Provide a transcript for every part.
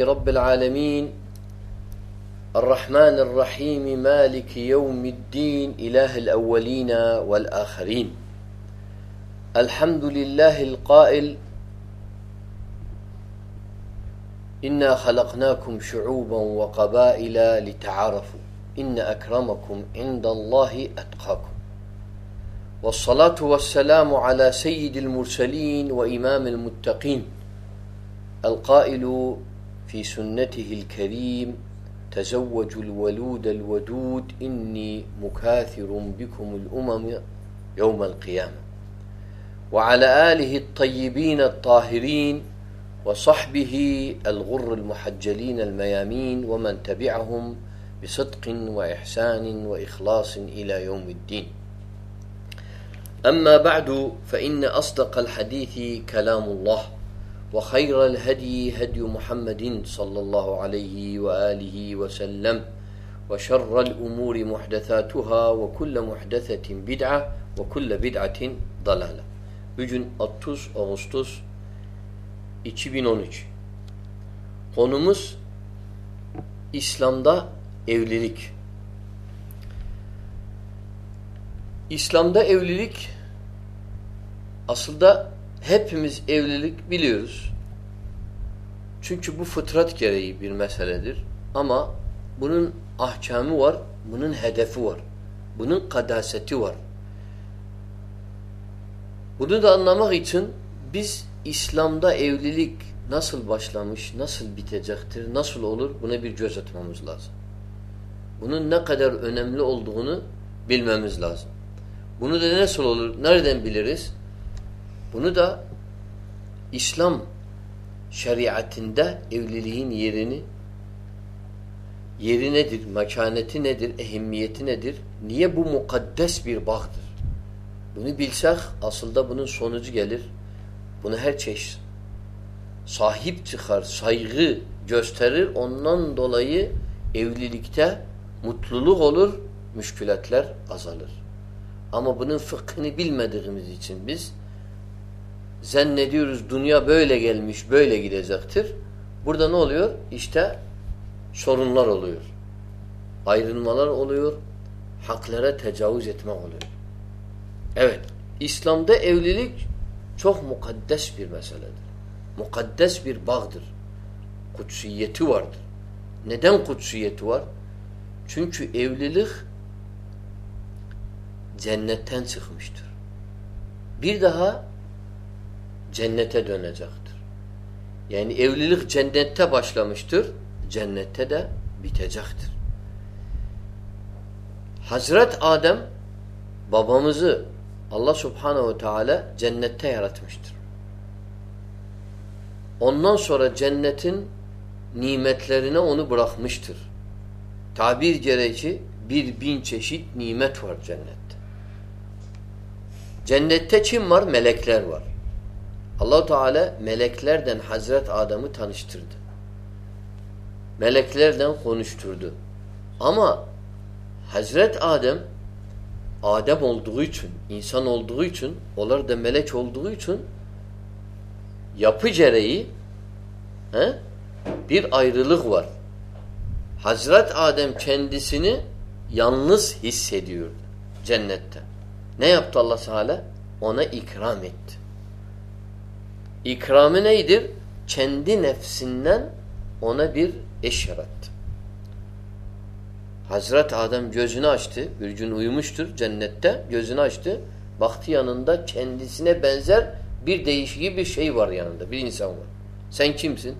رب العالمين. الرحمن الرحيم مالك يوم الدين إله الأولين والآخرين. الحمد لله القائل إنا خلقناكم شعوبا وقبائل لتعارفوا. إن أكرمكم عند الله أتقاكم. والصلاة والسلام على سيد المرسلين وإمام المتقين. القائل في سنته الكريم تزوجوا الولود الودود إني مكاثر بكم الأمم يوم القيامة. وعلى آله الطيبين الطاهرين وصحبه الغر المحجلين الميامين ومن تبعهم بصدق وإحسان وإخلاص إلى يوم الدين. أما بعد فإن أصدق الحديث كلام الله. وخير الهدي هدي محمد صلى الله عليه وآله وسلم وشر الأمور محدثاتها وكل محدثة بدعة وكل بدعة ضلالة Bugün 30 Ağustos 2013 Konumuz İslam'da evlilik. İslam'da evlilik aslında hepimiz evlilik biliyoruz. Çünkü bu fıtrat gereği bir meseledir. Ama bunun ahkamı var, bunun hedefi var. Bunun kadaseti var. Bunu da anlamak için biz İslam'da evlilik nasıl başlamış, nasıl bitecektir, nasıl olur buna bir göz atmamız lazım. Bunun ne kadar önemli olduğunu bilmemiz lazım. Bunu da nasıl olur, nereden biliriz? Bunu da İslam şeriatinde evliliğin yerini yeri nedir, mekaneti nedir, ehemmiyeti nedir? Niye bu mukaddes bir bağdır? Bunu bilsek aslında bunun sonucu gelir. Bunu her çeşit sahip çıkar, saygı gösterir. Ondan dolayı evlilikte mutluluk olur, müşkülatler azalır. Ama bunun fıkhını bilmediğimiz için biz zannediyoruz dünya böyle gelmiş, böyle gidecektir. Burada ne oluyor? İşte sorunlar oluyor. Ayrılmalar oluyor. Haklara tecavüz etme oluyor. Evet. İslam'da evlilik çok mukaddes bir meseledir. Mukaddes bir bağdır. Kutsiyeti vardır. Neden kutsiyeti var? Çünkü evlilik cennetten çıkmıştır. Bir daha cennete dönecektir. Yani evlilik cennette başlamıştır, cennette de bitecektir. Hazret Adem babamızı Allah Subhanahu Teala cennette yaratmıştır. Ondan sonra cennetin nimetlerine onu bırakmıştır. Tabir gereği bir bin çeşit nimet var cennette. Cennette kim var? Melekler var. Allahu Teala meleklerden Hazret Adem'i tanıştırdı. Meleklerden konuşturdu. Ama Hazret Adem Adem olduğu için, insan olduğu için, onlar da melek olduğu için yapı gereği he, bir ayrılık var. Hazret Adem kendisini yalnız hissediyordu cennette. Ne yaptı Allah Teala? Ona ikram etti. İkramı neydir? Kendi nefsinden ona bir eş yarattı. Hazret Adem gözünü açtı. Bir gün uyumuştur cennette. Gözünü açtı. Baktı yanında kendisine benzer bir değişik bir şey var yanında. Bir insan var. Sen kimsin?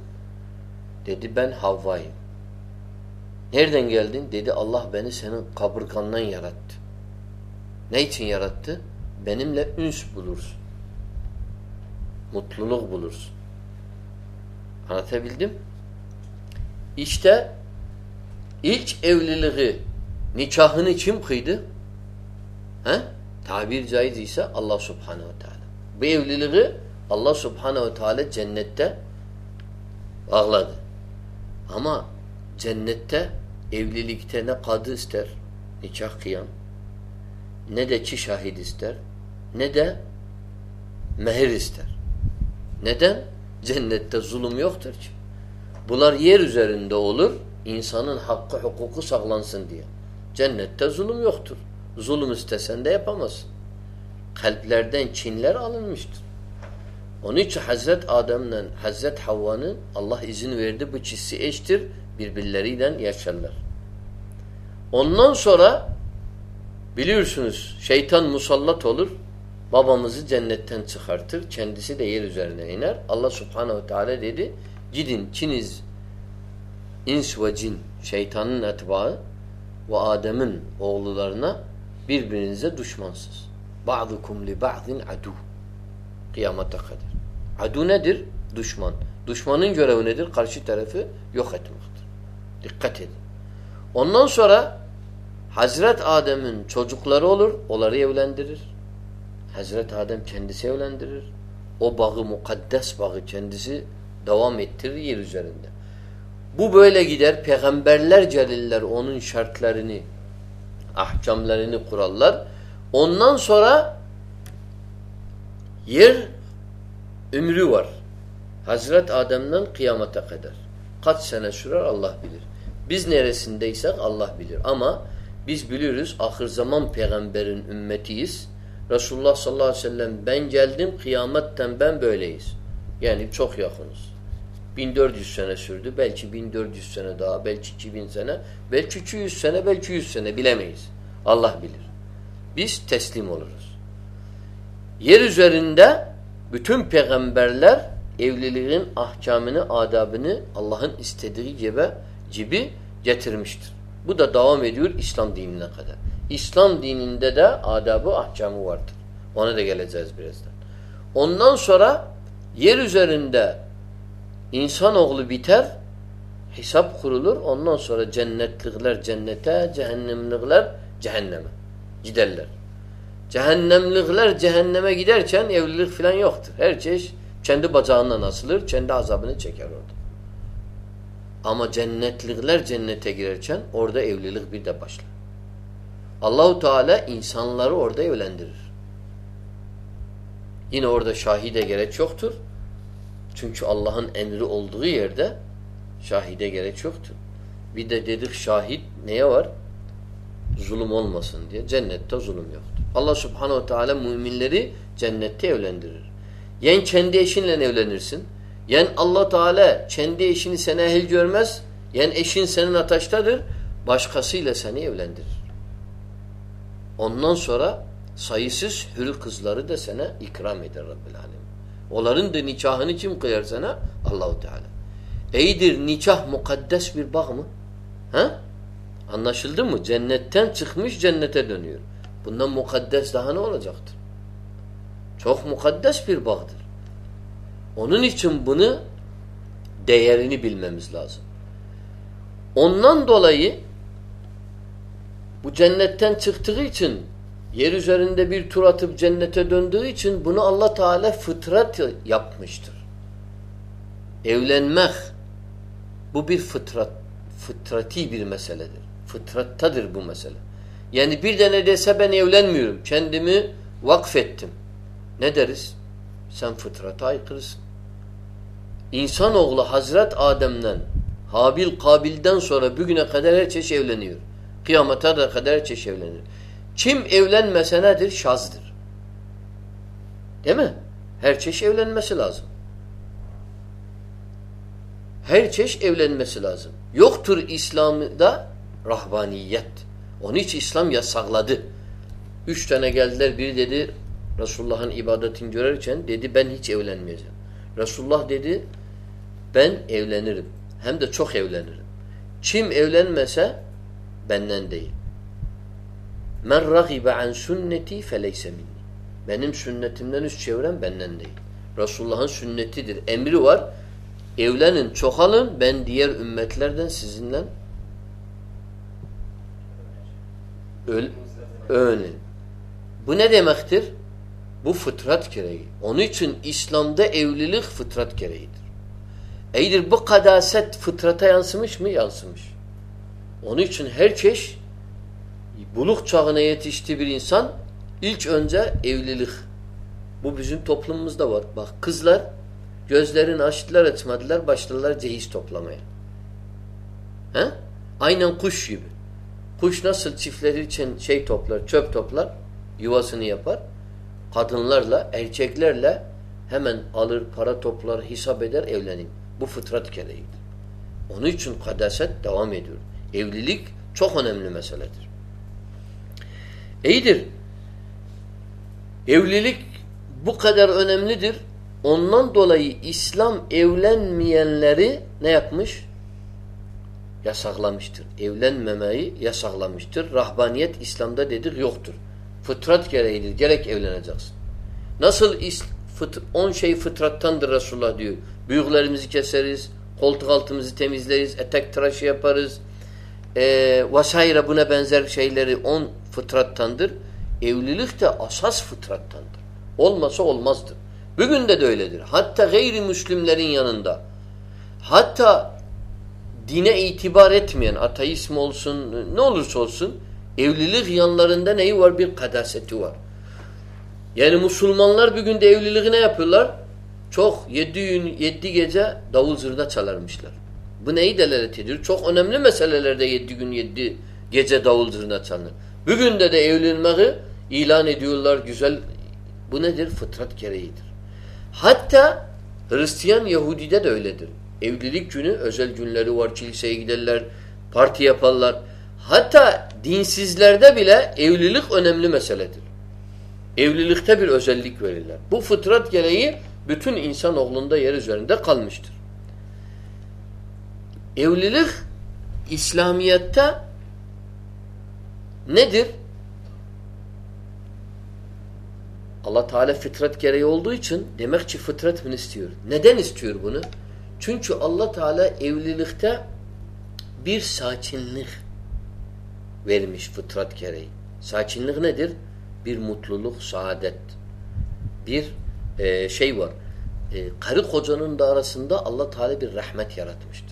Dedi ben Havva'yım. Nereden geldin? Dedi Allah beni senin kaburgandan yarattı. Ne için yarattı? Benimle üns bulursun. Mutluluk bulursun. Anlatabildim? İşte ilk evliliği, nikahını kim kıydı? He? Tabir caiz ise Allah subhanehu ve teala. Bu evliliği Allah subhanehu ve teala cennette ağladı. Ama cennette evlilikte ne kadı ister, nikah kıyan, ne de çi şahit ister, ne de mehir ister. Neden? Cennette zulüm yoktur ki. Bunlar yer üzerinde olur. insanın hakkı hukuku sağlansın diye. Cennette zulüm yoktur. Zulüm istesen de yapamazsın. Kalplerden çinler alınmıştır. Onun için Hazret Adem'le Hazret Havva'nın Allah izin verdi bu çizsi eştir. Birbirleriyle yaşarlar. Ondan sonra biliyorsunuz şeytan musallat olur. Babamızı cennetten çıkartır. Kendisi de yer üzerine iner. Allah subhanehu teala dedi gidin çiniz ins ve cin şeytanın etbaı ve Adem'in oğullarına birbirinize düşmansız. Ba'dukum li ba'din adu. Kıyamata kadar. Adu nedir? Düşman. Düşmanın görevi nedir? Karşı tarafı yok etmektir. Dikkat edin. Ondan sonra Hazret Adem'in çocukları olur, onları evlendirir. Hazret Adem kendisi evlendirir. O bağı, mukaddes bağı kendisi devam ettirir yer üzerinde. Bu böyle gider. Peygamberler celiller onun şartlarını, ahkamlarını kurarlar. Ondan sonra yer ömrü var. Hazret Adem'den kıyamete kadar. Kaç sene sürer Allah bilir. Biz neresindeysek Allah bilir. Ama biz biliyoruz ahir zaman peygamberin ümmetiyiz. Resulullah sallallahu aleyhi ve sellem ben geldim kıyametten ben böyleyiz. Yani çok yakınız. 1400 sene sürdü. Belki 1400 sene daha, belki 2000 sene, belki 200 sene, belki 100 sene bilemeyiz. Allah bilir. Biz teslim oluruz. Yer üzerinde bütün peygamberler evliliğin ahkamını, adabını Allah'ın istediği gibi, gibi getirmiştir. Bu da devam ediyor İslam dinine kadar. İslam dininde de adabı, ahkamı vardır. Ona da geleceğiz birazdan. Ondan sonra yer üzerinde insanoğlu biter, hesap kurulur. Ondan sonra cennetlikler cennete, cehennemlikler cehenneme giderler. Cehennemlikler cehenneme giderken evlilik falan yoktur. Her çeşit kendi bacağından asılır, kendi azabını çeker orada. Ama cennetlikler cennete girerken orada evlilik bir de başlar. Allahu Teala insanları orada evlendirir. Yine orada şahide gerek yoktur. Çünkü Allah'ın emri olduğu yerde şahide gerek yoktur. Bir de dedik şahit neye var? Zulüm olmasın diye. Cennette zulüm yoktur. Allah subhanehu teala müminleri cennette evlendirir. Yen kendi eşinle evlenirsin. Yen Allah Teala kendi eşini sana ehil görmez. Yen eşin senin ataştadır. Başkasıyla seni evlendirir. Ondan sonra sayısız hür kızları da sana ikram eder Rabbil Alem. Onların da nikahını kim kıyar sana? Allahu Teala. Eydir nikah mukaddes bir bağ mı? Ha? Anlaşıldı mı? Cennetten çıkmış cennete dönüyor. Bundan mukaddes daha ne olacaktır? Çok mukaddes bir bağdır. Onun için bunu değerini bilmemiz lazım. Ondan dolayı bu cennetten çıktığı için yer üzerinde bir tur atıp cennete döndüğü için bunu Allah Teala fıtrat yapmıştır. Evlenmek bu bir fıtrat fıtrati bir meseledir. Fıtrattadır bu mesele. Yani bir de ne dese ben evlenmiyorum. Kendimi vakfettim. Ne deriz? Sen fıtrata aykırısın. İnsanoğlu Hazret Adem'den Habil Kabil'den sonra bugüne kadar her çeşit evleniyor. Kıyamete de kadar her çeşit evleniyor. Kim evlenmese nedir? Şazdır. Değil mi? Her çeşit evlenmesi lazım. Her çeşit evlenmesi lazım. Yoktur İslam'da rahbaniyet. Onun için İslam yasakladı. Üç tane geldiler. Biri dedi Resulullah'ın ibadetini görürken dedi ben hiç evlenmeyeceğim. Resulullah dedi ben evlenirim. Hem de çok evlenirim. Kim evlenmese benden değil. Men ragibe an sünneti feleyse minni. Benim sünnetimden üst çeviren benden değil. Resulullah'ın sünnetidir. Emri var. Evlenin, çoğalın. Ben diğer ümmetlerden sizinle öğrenin. Bu ne demektir? Bu fıtrat gereği. Onun için İslam'da evlilik fıtrat gereğidir. Eydir bu kadaset fıtrata yansımış mı? Yansımış. Onun için her çeşit buluk çağına yetişti bir insan ilk önce evlilik. Bu bizim toplumumuzda var. Bak kızlar Gözlerini açtılar açmadılar başladılar cehiz toplamaya. He? Aynen kuş gibi. Kuş nasıl çiftleri için şey toplar, çöp toplar, yuvasını yapar. Kadınlarla, erkeklerle hemen alır, para toplar, hesap eder, evlenir. Bu fıtrat gereğidir. Onun için kadaset devam ediyor. Evlilik çok önemli meseledir. İyidir. Evlilik bu kadar önemlidir. Ondan dolayı İslam evlenmeyenleri ne yapmış? Yasaklamıştır. Evlenmemeyi yasaklamıştır. Rahbaniyet İslam'da dedik yoktur. Fıtrat gereğidir. Gerek evleneceksin. Nasıl on şey fıtrattandır Resulullah diyor. Büyüklerimizi keseriz, koltuk altımızı temizleriz, etek tıraşı yaparız, e, vesaire buna benzer şeyleri on fıtrattandır. Evlilik de asas fıtrattandır. Olmasa olmazdır. Bugün de de öyledir. Hatta gayrimüslimlerin yanında hatta dine itibar etmeyen ateizm olsun ne olursa olsun evlilik yanlarında neyi var? Bir kadaseti var. Yani Müslümanlar bugün de evliliği ne yapıyorlar? Çok yedi yedi gece davul zırda çalarmışlar. Bu neyi delalet ediyor? Çok önemli meselelerde yedi gün, yedi gece davul zırda çalınır. Bugün de de evlenmeyi ilan ediyorlar güzel. Bu nedir? Fıtrat gereğidir. Hatta Hristiyan Yahudi'de de öyledir. Evlilik günü özel günleri var. Kiliseye giderler, parti yaparlar. Hatta dinsizlerde bile evlilik önemli meseledir. Evlilikte bir özellik verirler. Bu fıtrat gereği bütün insan oğlunda yer üzerinde kalmıştır. Evlilik İslamiyet'te nedir? Allah Teala fıtrat gereği olduğu için demek ki fıtrat bunu istiyor. Neden istiyor bunu? Çünkü Allah Teala evlilikte bir sakinlik vermiş fıtrat gereği. Sakinlik nedir? Bir mutluluk, saadet. Bir e, şey var. E, karı kocanın da arasında Allah Teala bir rahmet yaratmıştır.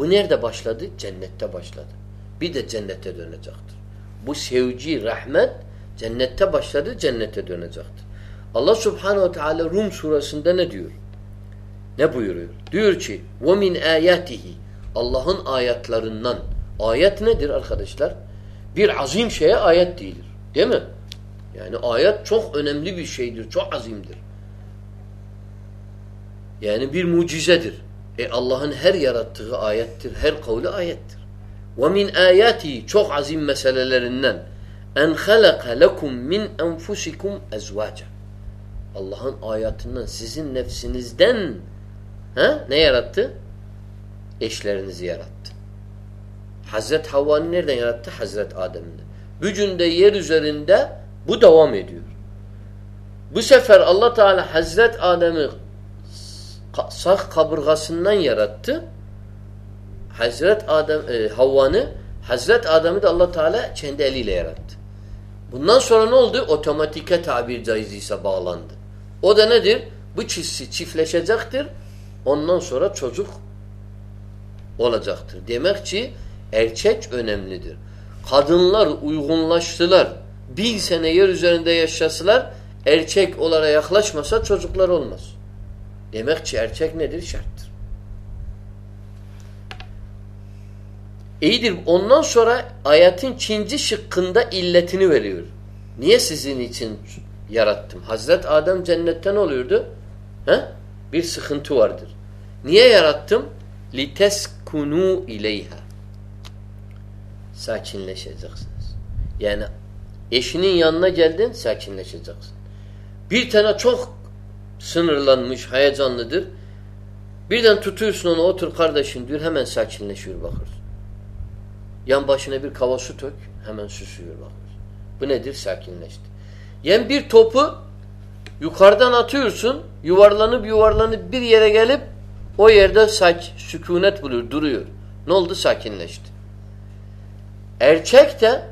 Bu nerede başladı? Cennette başladı. Bir de cennete dönecektir. Bu sevci, rahmet cennette başladı, cennete dönecektir. Allah Subhanahu Teala Rum surasında ne diyor? Ne buyuruyor? Diyor ki: "Ve min ayatihi" Allah'ın ayetlerinden. Ayet nedir arkadaşlar? Bir azim şeye ayet değildir. Değil mi? Yani ayet çok önemli bir şeydir, çok azimdir. Yani bir mucizedir. E Allah'ın her yarattığı ayettir, her kavli ayettir. Min ayati çok azim meselelerinden en halaka lekum min enfusikum ezvaca. Allah'ın ayetinden sizin nefsinizden he, ne yarattı? Eşlerinizi yarattı. Hazret Havva'nı nereden yarattı? Hazret Adem'den. Bugün de yer üzerinde bu devam ediyor. Bu sefer Allah Teala Hazret Adem'i sağ kaburgasından yarattı. Hazret Adem e, Havva'nı Hazret Adem'i de Allah Teala kendi eliyle yarattı. Bundan sonra ne oldu? Otomatike tabir caiziyse bağlandı. O da nedir? Bu çiftsi çiftleşecektir. Ondan sonra çocuk olacaktır. Demek ki erkek önemlidir. Kadınlar uygunlaştılar. Bin sene yer üzerinde yaşasılar erkek olara yaklaşmasa çocuklar olmaz. Demek ki erkek nedir? Şarttır. İyidir. Ondan sonra ayetin ikinci şıkkında illetini veriyor. Niye sizin için yarattım? Hazret Adem cennetten oluyordu. He? Bir sıkıntı vardır. Niye yarattım? لِتَسْكُنُوا اِلَيْهَا Sakinleşeceksiniz. Yani eşinin yanına geldin sakinleşeceksin. Bir tane çok sınırlanmış, heyecanlıdır. Birden tutuyorsun onu otur kardeşim diyor hemen sakinleşiyor bakır. Yan başına bir kava su tök hemen susuyor bakır. Bu nedir? Sakinleşti. Yani bir topu yukarıdan atıyorsun yuvarlanıp yuvarlanıp bir yere gelip o yerde saç, sükunet buluyor, duruyor. Ne oldu? Sakinleşti. Erkek de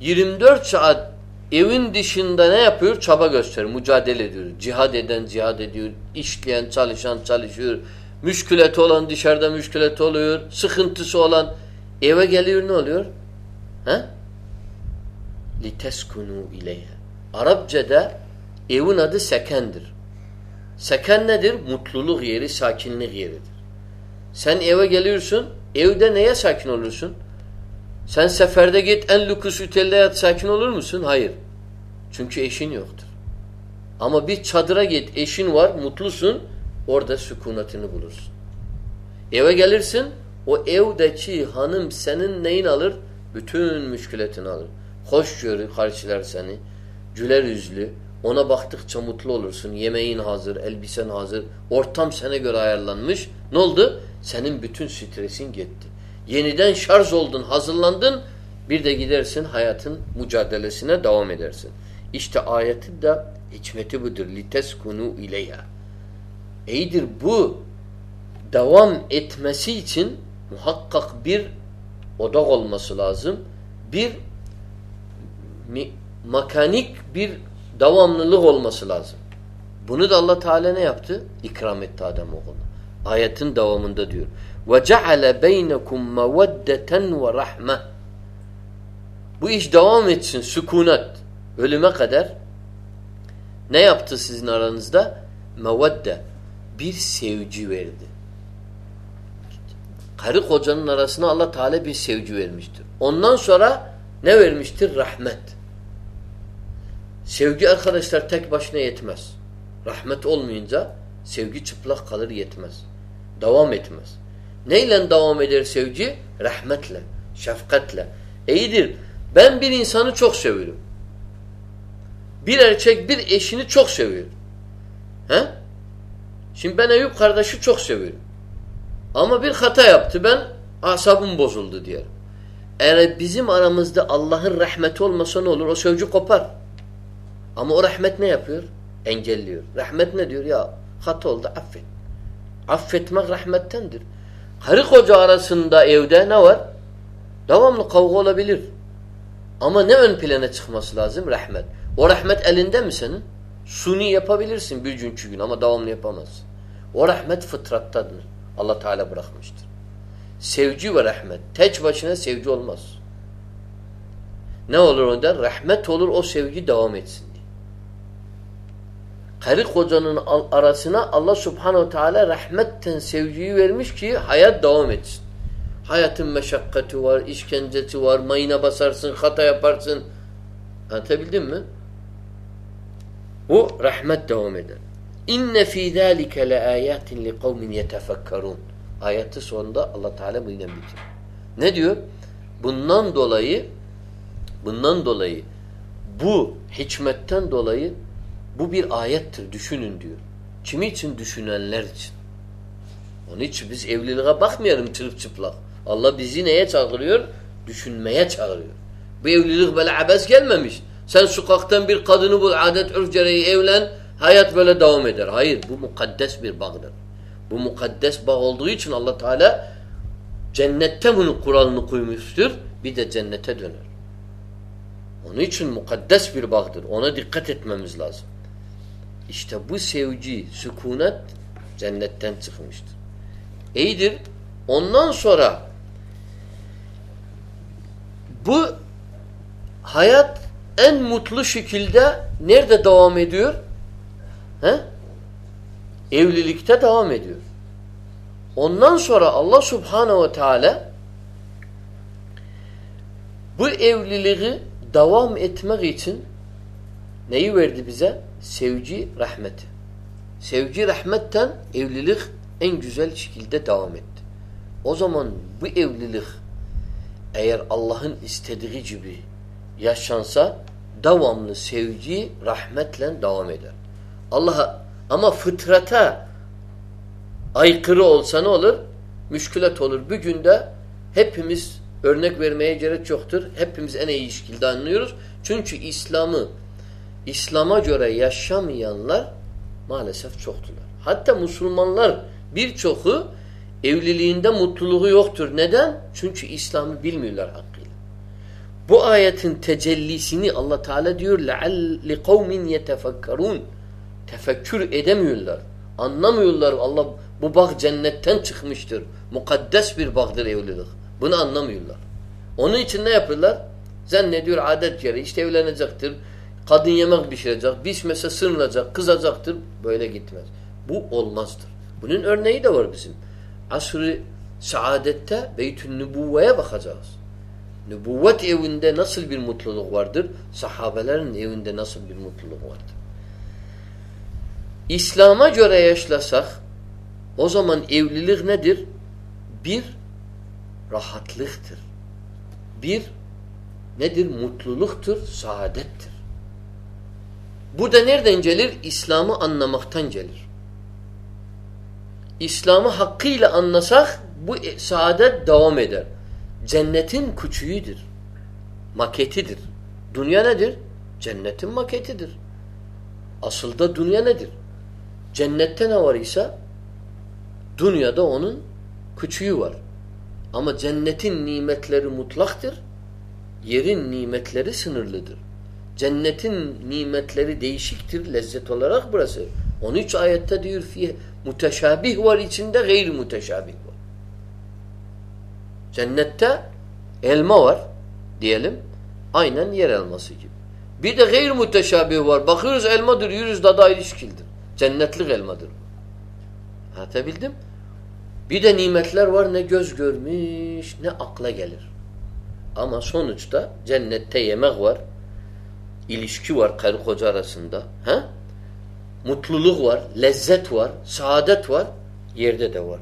24 saat evin dışında ne yapıyor? Çaba gösteriyor, mücadele ediyor. Cihad eden cihad ediyor, işleyen çalışan çalışıyor. Müşkületi olan dışarıda müşkületi oluyor. Sıkıntısı olan eve geliyor ne oluyor? He? لِتَسْكُنُوا اِلَيْهَا Arapçada evin adı sekendir. Seken nedir? Mutluluk yeri, sakinlik yeridir. Sen eve geliyorsun, evde neye sakin olursun? Sen seferde git en lüks otelde yat sakin olur musun? Hayır. Çünkü eşin yoktur. Ama bir çadıra git, eşin var, mutlusun, orada sükunetini bulursun. Eve gelirsin, o evdeki hanım senin neyin alır? Bütün müşkületini alır. Hoş görür, karşılar seni. Güler yüzlü. Ona baktıkça mutlu olursun. Yemeğin hazır, elbisen hazır. Ortam sana göre ayarlanmış. Ne oldu? Senin bütün stresin gitti. Yeniden şarj oldun, hazırlandın. Bir de gidersin hayatın mücadelesine devam edersin. İşte ayetin de hikmeti budur. Liteskunu ileyha. İyidir bu devam etmesi için muhakkak bir odak olması lazım. Bir mi, mekanik bir devamlılık olması lazım. Bunu da Allah Teala ne yaptı? İkram etti Adem oğluna. Ayetin devamında diyor. Ve ceale beynekum meveddeten ve rahme. Bu iş devam etsin, sükunet. Ölüme kadar ne yaptı sizin aranızda? Mevedde. Bir sevci verdi. Karı kocanın arasına Allah Teala bir sevci vermiştir. Ondan sonra ne vermiştir? Rahmet. Sevgi arkadaşlar tek başına yetmez. Rahmet olmayınca sevgi çıplak kalır yetmez. Devam etmez. Neyle devam eder sevgi? Rahmetle, şefkatle. İyidir. Ben bir insanı çok seviyorum. Bir erkek bir eşini çok seviyor. He? Şimdi ben Eyüp kardeşi çok seviyorum. Ama bir hata yaptı ben asabım bozuldu diyelim. Eğer bizim aramızda Allah'ın rahmeti olmasa ne olur? O sözcü kopar. Ama o rahmet ne yapıyor? Engelliyor. Rahmet ne diyor? Ya hata oldu affet. Affetmek rahmettendir. Karı koca arasında evde ne var? Devamlı kavga olabilir. Ama ne ön plana çıkması lazım? Rahmet. O rahmet elinde mi senin? Suni yapabilirsin bir gün iki gün ama devamlı yapamazsın. O rahmet fıtrattadır. Allah Teala bırakmıştır. Sevci ve rahmet. Tek başına sevci olmaz. Ne olur ondan? Rahmet olur o sevgi devam etsin. Karı kocanın arasına Allah subhanehu teala rahmetten sevgiyi vermiş ki hayat devam etsin. Hayatın meşakkati var, işkencesi var, mayına basarsın, hata yaparsın. Anlatabildim mi? Bu rahmet devam eder. İnne fî zâlike le âyâtin li kavmin yetefekkerûn. Ayeti sonunda Allah Teala bunu bitirir. Ne diyor? Bundan dolayı bundan dolayı bu hikmetten dolayı bu bir ayettir. Düşünün diyor. Kimi için? Düşünenler için. Onun için biz evliliğe bakmayalım çırp çıplak. Allah bizi neye çağırıyor? Düşünmeye çağırıyor. Bu evlilik böyle abes gelmemiş. Sen sokaktan bir kadını bul, adet örf gereği evlen, hayat böyle devam eder. Hayır, bu mukaddes bir bağdır. Bu mukaddes bağ olduğu için Allah Teala cennette bunun kuralını koymuştur. Bir de cennete döner. Onun için mukaddes bir bağdır. Ona dikkat etmemiz lazım. İşte bu sevgi, sükunet cennetten çıkmıştır. İyidir. Ondan sonra bu hayat en mutlu şekilde nerede devam ediyor? He? Evlilikte devam ediyor. Ondan sonra Allah Subhanahu ve Teala bu evliliği devam etmek için neyi verdi bize? Sevgi, rahmeti. Sevgi, rahmetten evlilik en güzel şekilde devam etti. O zaman bu evlilik eğer Allah'ın istediği gibi yaşansa devamlı sevgi, rahmetle devam eder. Allah'a ama fıtrata aykırı olsa ne olur? Müşkület olur. Bir günde hepimiz örnek vermeye gerek yoktur. Hepimiz en iyi şekilde anlıyoruz. Çünkü İslam'ı İslam'a göre yaşamayanlar maalesef çoktular. Hatta Müslümanlar birçoku evliliğinde mutluluğu yoktur. Neden? Çünkü İslam'ı bilmiyorlar hakkıyla. Bu ayetin tecellisini Allah Teala diyor لَعَلِّ قَوْمٍ يَتَفَكَّرُونَ Tefekkür edemiyorlar. Anlamıyorlar Allah bu bağ cennetten çıkmıştır. Mukaddes bir bağdır evlilik. Bunu anlamıyorlar. Onun için ne yapıyorlar? Zannediyor adet gereği işte evlenecektir. Kadın yemek pişirecek. Pişmese sırılacak, kızacaktır. Böyle gitmez. Bu olmazdır. Bunun örneği de var bizim. Asr-ı saadette Beytün Nübuvve'ye bakacağız. Nübuvvet evinde nasıl bir mutluluk vardır? Sahabelerin evinde nasıl bir mutluluk vardır? İslam'a göre yaşlasak o zaman evlilik nedir? Bir rahatlıktır. Bir nedir? Mutluluktur, saadettir. Bu da nereden gelir? İslam'ı anlamaktan gelir. İslam'ı hakkıyla anlasak bu saadet devam eder. Cennetin küçüğüdür. Maketidir. Dünya nedir? Cennetin maketidir. Asıl da dünya nedir? Cennette ne var ise dünyada onun küçüğü var. Ama cennetin nimetleri mutlaktır. Yerin nimetleri sınırlıdır. Cennetin nimetleri değişiktir lezzet olarak burası. 13 ayette diyor fi muteşabih var içinde gayri muteşabih var. Cennette elma var diyelim. Aynen yer elması gibi. Bir de gayri muteşabih var. Bakıyoruz elmadır, yürüz da ilişkildir. Cennetlik elmadır. Anlatabildim? Bir de nimetler var ne göz görmüş ne akla gelir. Ama sonuçta cennette yemek var. İlişki var karı koca arasında. He? Mutluluk var, lezzet var, saadet var. Yerde de var.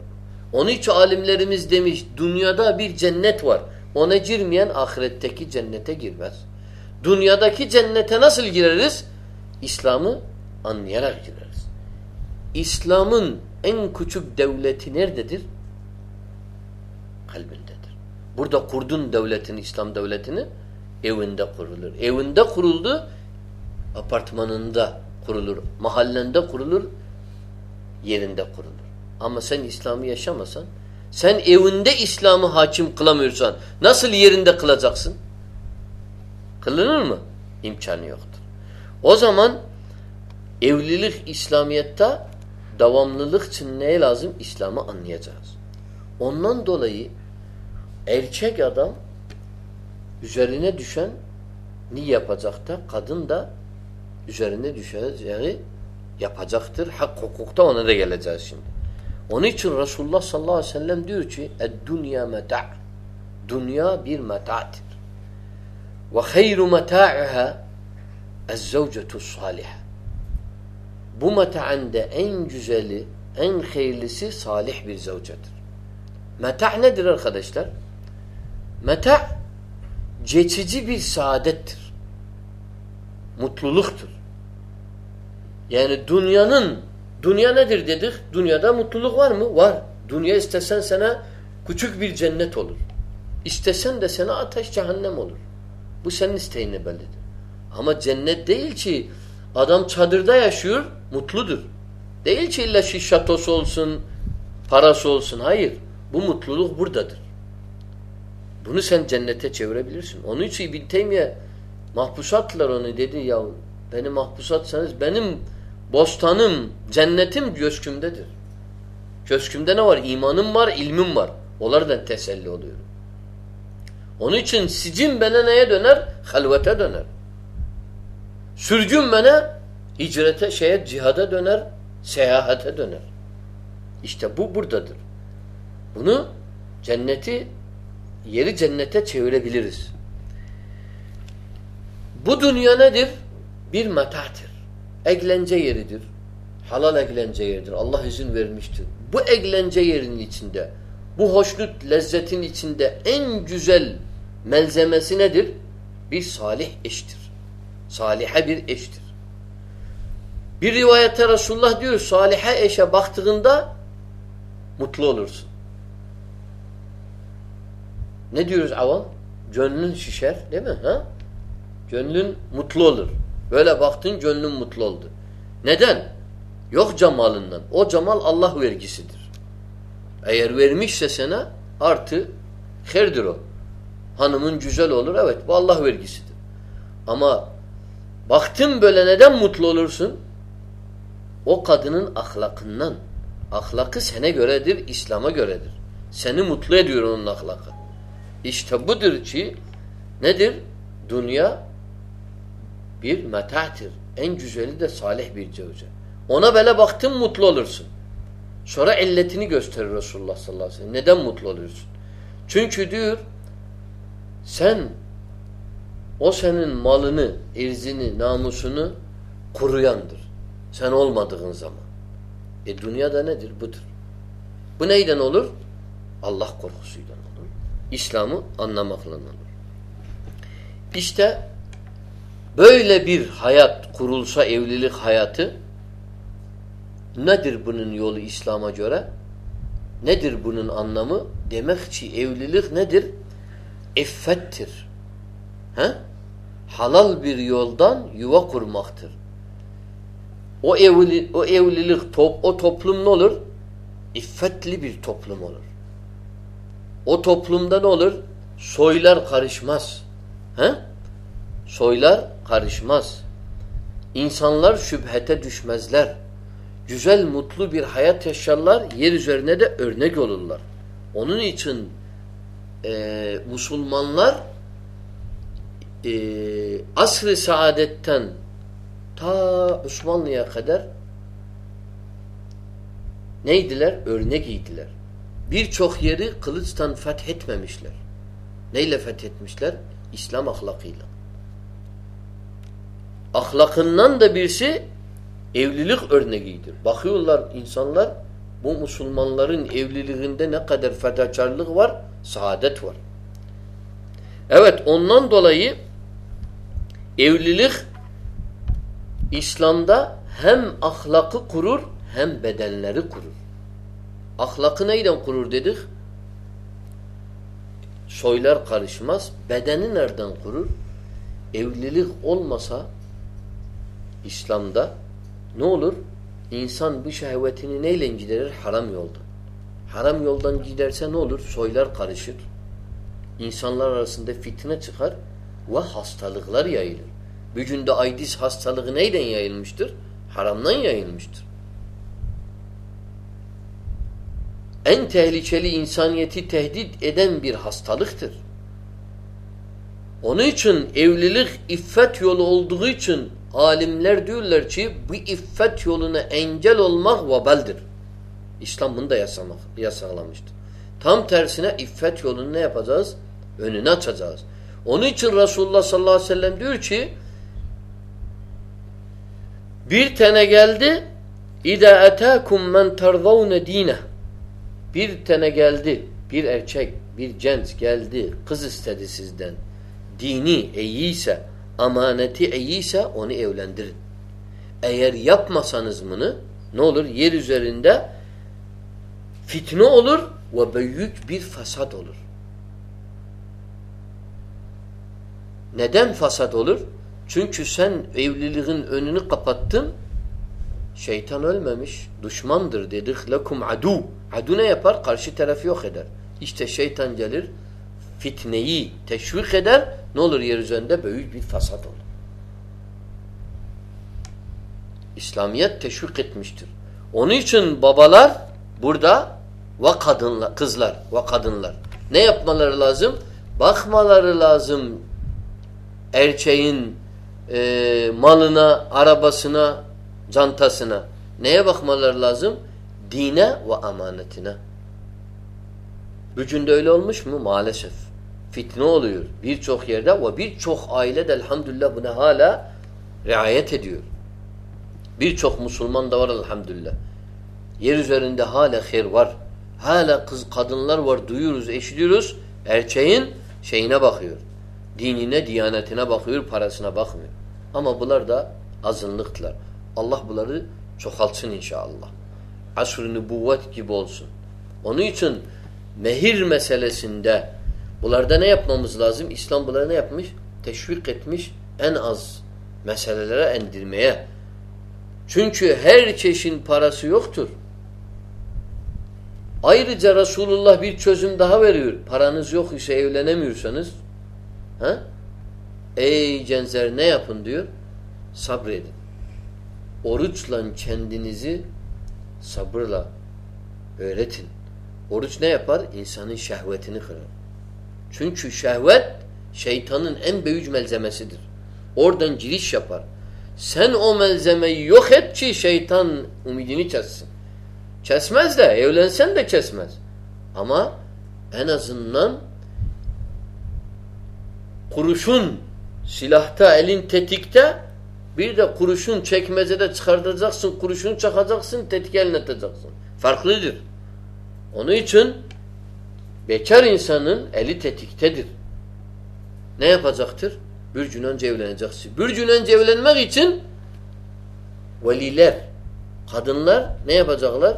Onun için alimlerimiz demiş dünyada bir cennet var. Ona girmeyen ahiretteki cennete girmez. Dünyadaki cennete nasıl gireriz? İslam'ı anlayarak gireriz. İslam'ın en küçük devleti nerededir? Kalbindedir. Burada kurdun devletini, İslam devletini evinde kurulur. Evinde kuruldu, apartmanında kurulur, mahallende kurulur, yerinde kurulur. Ama sen İslam'ı yaşamasan, sen evinde İslam'ı hakim kılamıyorsan nasıl yerinde kılacaksın? Kılınır mı? İmkanı yoktur. O zaman evlilik İslamiyet'te devamlılık için neye lazım? İslam'ı anlayacağız. Ondan dolayı erkek adam üzerine düşen ni yapacak da kadın da üzerine düşeceği yapacaktır. Hak hukukta ona da geleceğiz şimdi. Onun için Resulullah sallallahu aleyhi ve sellem diyor ki dünya meta' Dünya bir meta'tir. Ve hayru meta'iha ez-zavcetu salihah. Bu meta'inde en güzeli, en hayırlısı salih bir zavcedir. Meta' nedir arkadaşlar? Meta' geçici bir saadettir. Mutluluktur. Yani dünyanın Dünya nedir dedik? Dünyada mutluluk var mı? Var. Dünya istesen sana küçük bir cennet olur. İstesen de sana ateş cehennem olur. Bu senin isteğine bellidir. Ama cennet değil ki adam çadırda yaşıyor, mutludur. Değil ki illa şatosu olsun, parası olsun. Hayır. Bu mutluluk buradadır. Bunu sen cennete çevirebilirsin. Onun için İbn Teymiye mahpusatlar onu dedi ya beni mahpusatsanız benim Bostanım, cennetim köşkümdedir. Köşkümde ne var? İmanım var, ilmim var. Onlardan teselli oluyorum. Onun için sicim bana neye döner? Halvete döner. Sürgün bana hicrete, şeye, cihada döner, seyahate döner. İşte bu buradadır. Bunu cenneti yeri cennete çevirebiliriz. Bu dünya nedir? Bir metahtır. Eglence yeridir. Halal eglence yeridir. Allah izin vermiştir. Bu eglence yerinin içinde, bu hoşnut lezzetin içinde en güzel malzemesi nedir? Bir salih eştir. Salihe bir eştir. Bir rivayette Resulullah diyor salihe eşe baktığında mutlu olursun. Ne diyoruz avam? Gönlün şişer değil mi? Ha? Gönlün mutlu olur. Böyle baktın gönlün mutlu oldu. Neden? Yok cemalından. O cemal Allah vergisidir. Eğer vermişse sana artı herdir o. Hanımın güzel olur. Evet bu Allah vergisidir. Ama baktın böyle neden mutlu olursun? O kadının ahlakından. Ahlakı sana göredir, İslam'a göredir. Seni mutlu ediyor onun ahlakı. İşte budur ki nedir? Dünya bir metahtır. En güzeli de salih bir cevze. Ona böyle baktın mutlu olursun. Sonra illetini gösterir Resulullah sallallahu aleyhi ve sellem. Neden mutlu oluyorsun? Çünkü diyor sen o senin malını, irzini, namusunu kuruyandır. Sen olmadığın zaman. E dünyada nedir? Budur. Bu neyden olur? Allah korkusuyla. İslam'ı anlamakla olur. İşte böyle bir hayat kurulsa evlilik hayatı nedir bunun yolu İslam'a göre? Nedir bunun anlamı? Demek ki evlilik nedir? İffettir. He? Halal bir yoldan yuva kurmaktır. O evli, o evlilik top, o toplum ne olur? İffetli bir toplum olur. O toplumda ne olur? Soylar karışmaz. He? Soylar karışmaz. İnsanlar şüphete düşmezler. Güzel, mutlu bir hayat yaşarlar. Yer üzerine de örnek olurlar. Onun için e, Müslümanlar e, asr-ı saadetten ta Osmanlı'ya kadar neydiler? Örnek idiler. Birçok yeri kılıçtan fethetmemişler. Neyle fethetmişler? İslam ahlakıyla. Ahlakından da birisi evlilik örneğidir. Bakıyorlar insanlar bu Müslümanların evliliğinde ne kadar fedakarlık var, saadet var. Evet ondan dolayı evlilik İslam'da hem ahlakı kurur hem bedenleri kurur. Ahlakı neyden kurur dedik? Soylar karışmaz. Bedeni nereden kurur? Evlilik olmasa İslam'da ne olur? İnsan bu şehvetini neyle giderir? Haram yoldan. Haram yoldan giderse ne olur? Soylar karışır. İnsanlar arasında fitne çıkar ve hastalıklar yayılır. Bugün de aydis hastalığı neyden yayılmıştır? Haramdan yayılmıştır. En tehlikeli insaniyeti tehdit eden bir hastalıktır. Onun için evlilik iffet yolu olduğu için alimler diyorlar ki bu iffet yoluna engel olmak vabaldir. İslam bunu da yasamak, yasaklamıştır. Tam tersine iffet yolunu ne yapacağız? Önünü açacağız. Onun için Resulullah sallallahu aleyhi ve sellem diyor ki bir tane geldi İza etâkum men terzavne dîne Bir tane geldi bir erkek bir genç geldi kız istedi sizden dini iyiyse amaneti iyiyse onu evlendirin. Eğer yapmasanız bunu ne olur? Yer üzerinde fitne olur ve büyük bir fasat olur. Neden fasat olur? Çünkü sen evliliğin önünü kapattın. Şeytan ölmemiş. Düşmandır dedik. Lekum adu. Adu ne yapar? Karşı tarafı yok eder. İşte şeytan gelir fitneyi teşvik eder. Ne olur yer üzerinde? Büyük bir fasat olur. İslamiyet teşvik etmiştir. Onun için babalar burada ve kadınlar, kızlar ve kadınlar ne yapmaları lazım? Bakmaları lazım erkeğin e, malına, arabasına, cantasına. Neye bakmaları lazım? Dine ve amanetine. Bugün de öyle olmuş mu? Maalesef. Fitne oluyor birçok yerde ve birçok aile de elhamdülillah buna hala riayet ediyor. Birçok Müslüman da var elhamdülillah. Yer üzerinde hala hayır var. Hala kız kadınlar var duyuyoruz, eşliyoruz. Erkeğin şeyine bakıyor. Dinine, diyanetine bakıyor, parasına bakmıyor. Ama bunlar da azınlıktılar. Allah bunları çoğaltsın inşallah. Asr-ı gibi olsun. Onun için mehir meselesinde bunlarda ne yapmamız lazım? İslam bunları ne yapmış? Teşvik etmiş en az meselelere endirmeye. Çünkü her çeşin parası yoktur. Ayrıca Resulullah bir çözüm daha veriyor. Paranız yok ise evlenemiyorsanız ha? Ey gençler ne yapın diyor? Sabredin. Oruçla kendinizi sabırla öğretin. Oruç ne yapar? İnsanın şehvetini kırar. Çünkü şehvet şeytanın en büyük malzemesidir. Oradan giriş yapar. Sen o malzemeyi yok et ki şeytan umidini kessin. Kesmez de evlensen de kesmez. Ama en azından kuruşun silahta elin tetikte bir de kuruşun çekmecede çıkartacaksın, kuruşunu çakacaksın, tetik atacaksın. Farklıdır. Onun için bekar insanın eli tetiktedir. Ne yapacaktır? Bir gün önce evleneceksin. Bir gün önce evlenmek için veliler, kadınlar ne yapacaklar?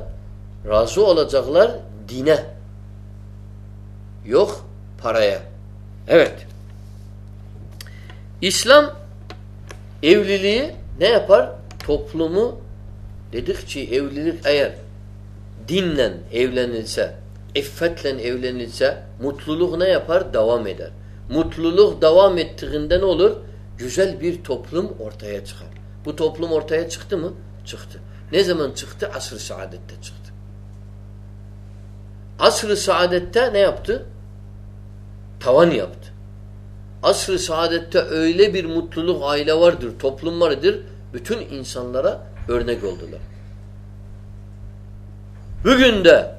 Razı olacaklar dine. Yok paraya. Evet. İslam evliliği ne yapar? Toplumu dedik ki evlilik eğer dinle evlenilse, iffetle evlenilse mutluluk ne yapar? Devam eder. Mutluluk devam ettiğinde olur? Güzel bir toplum ortaya çıkar. Bu toplum ortaya çıktı mı? Çıktı. Ne zaman çıktı? Asr-ı saadette çıktı. Asr-ı saadette ne yaptı? Tavan yaptı. Asr-ı saadette öyle bir mutluluk aile vardır, toplum vardır. Bütün insanlara örnek oldular. Bugün de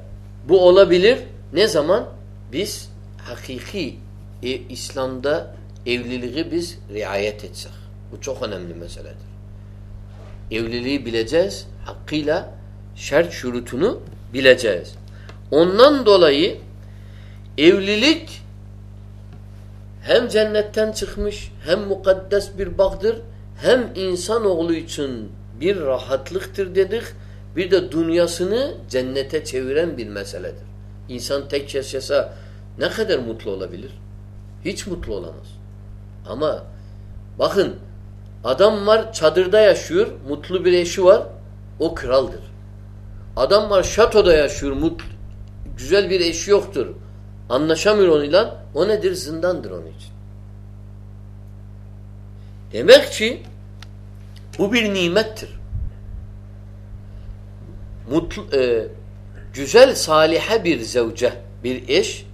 bu olabilir. Ne zaman? Biz hakiki e, İslam'da evliliği biz riayet etsek. Bu çok önemli meseledir. Evliliği bileceğiz. Hakkıyla şart şurutunu bileceğiz. Ondan dolayı evlilik hem cennetten çıkmış hem mukaddes bir bağdır hem insanoğlu için bir rahatlıktır dedik bir de dünyasını cennete çeviren bir meseledir. İnsan tek yaşasa ne kadar mutlu olabilir? Hiç mutlu olamaz. Ama bakın adam var çadırda yaşıyor, mutlu bir eşi var, o kraldır. Adam var şatoda yaşıyor, mutlu, güzel bir eşi yoktur. Anlaşamıyor onunla, o nedir? Zindandır onun için. Demek ki bu bir nimettir. Mutlu, e, güzel, salihe bir zevce, bir eş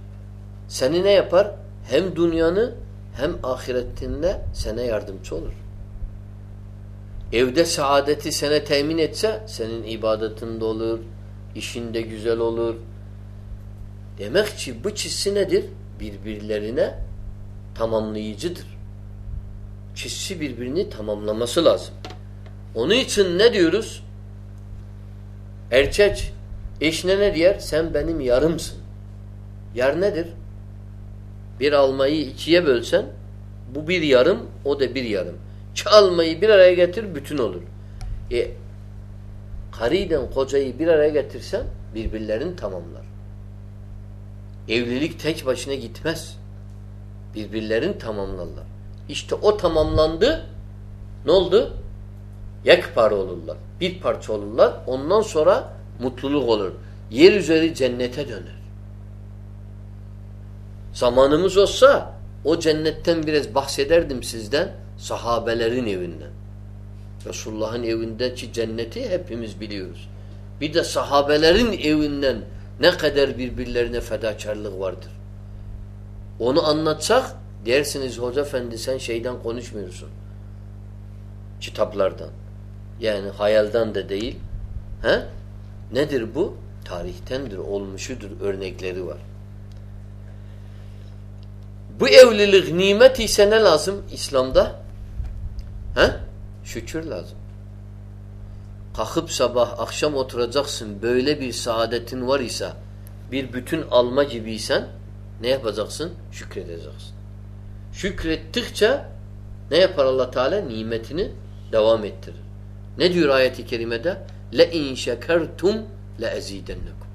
seni ne yapar? Hem dünyanı hem ahiretinde sana yardımcı olur. Evde saadeti sana temin etse senin ibadetinde olur, işinde güzel olur. Demek ki bu çizsi nedir? Birbirlerine tamamlayıcıdır. Çizsi birbirini tamamlaması lazım. Onun için ne diyoruz? Erkek eşine ne diyer? Sen benim yarımsın. Yar nedir? Bir almayı ikiye bölsen bu bir yarım, o da bir yarım. İki almayı bir araya getir, bütün olur. E, karıyla kocayı bir araya getirsen birbirlerini tamamlar. Evlilik tek başına gitmez. Birbirlerini tamamlarlar. İşte o tamamlandı. Ne oldu? Yekpare olurlar. Bir parça olurlar. Ondan sonra mutluluk olur. Yer üzeri cennete döner. Zamanımız olsa o cennetten biraz bahsederdim sizden. Sahabelerin evinden. Resulullah'ın evindeki cenneti hepimiz biliyoruz. Bir de sahabelerin evinden ne kadar birbirlerine fedakarlık vardır. Onu anlatsak dersiniz hoca efendi sen şeyden konuşmuyorsun. Kitaplardan. Yani hayaldan da değil. He? Nedir bu? Tarihtendir, olmuşudur, örnekleri var. Bu evlilik nimet ise ne lazım İslam'da? He? Şükür lazım. Kalkıp sabah akşam oturacaksın böyle bir saadetin var ise bir bütün alma gibiysen ne yapacaksın? Şükredeceksin. Şükrettikçe ne yapar allah Teala? Nimetini devam ettirir. Ne diyor ayeti kerimede? Şekertum le ezidennekum.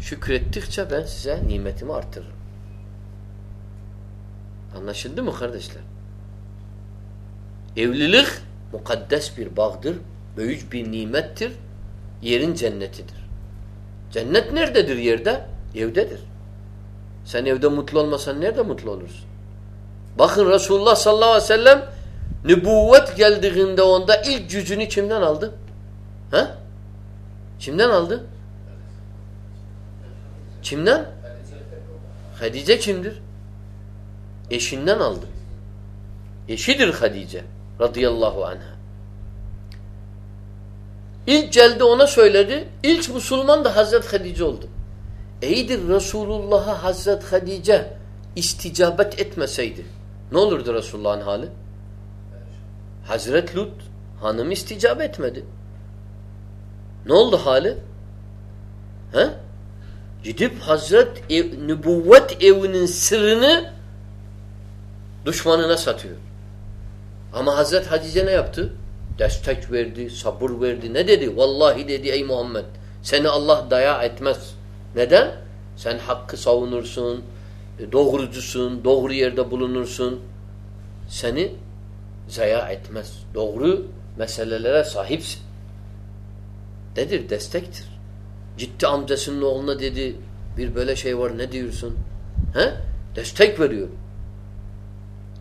Şükrettikçe ben size nimetimi artırırım. Anlaşıldı mı kardeşler? Evlilik mukaddes bir bağdır. Büyük bir nimettir. Yerin cennetidir. Cennet nerededir yerde? Evdedir. Sen evde mutlu olmasan nerede mutlu olursun? Bakın Resulullah sallallahu aleyhi ve sellem nübüvvet geldiğinde onda ilk gücünü kimden aldı? Ha? Kimden aldı? Kimden? Hadice kimdir? Eşinden aldı. Eşidir Hadice radıyallahu anha. İlk geldi ona söyledi. İlk Müslüman da Hazreti Hadice oldu. İyidir Resulullah'a Hazreti Hadice isticabet etmeseydi. Ne olurdu Resulullah'ın hali? Hazret Lut hanım isticap etmedi. Ne oldu hali? He? Gidip Hazret ev, nübüvvet evinin sırrını düşmanına satıyor. Ama Hazret Hatice ne yaptı? Destek verdi, sabır verdi. Ne dedi? Vallahi dedi ey Muhammed seni Allah daya etmez. Neden? Sen hakkı savunursun, doğrucusun, doğru yerde bulunursun. Seni zaya etmez. Doğru meselelere sahipsin. Nedir? Destektir. Ciddi amcasının oğluna dedi bir böyle şey var ne diyorsun? He? Destek veriyor.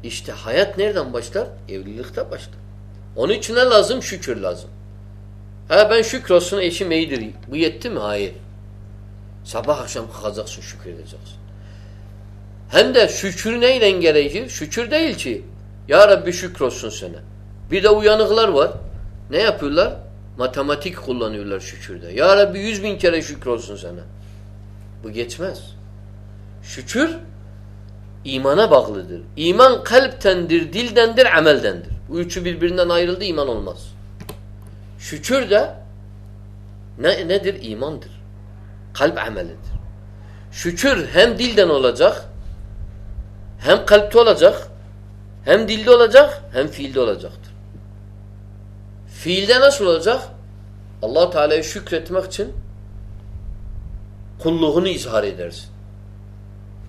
İşte hayat nereden başlar? Evlilikte başlar. Onun için ne lazım? Şükür lazım. Ha ben şükür olsun eşim iyidir. Bu yetti mi? Hayır. Sabah akşam kalkacaksın şükür edeceksin. Hem de şükür neyle gerekir? Şükür değil ki. Ya Rabbi şükür olsun sana. Bir de uyanıklar var. Ne yapıyorlar? Matematik kullanıyorlar şükürde. Ya Rabbi yüz bin kere şükür olsun sana. Bu geçmez. Şükür imana bağlıdır. İman kalptendir, dildendir, ameldendir. Bu üçü birbirinden ayrıldı iman olmaz. Şükür de ne, nedir? İmandır. Kalp amelidir. Şükür hem dilden olacak, hem kalpte olacak, hem dilde olacak, hem fiilde olacaktır. Fiilde nasıl olacak? allah Teala'ya şükretmek için kulluğunu izhar edersin.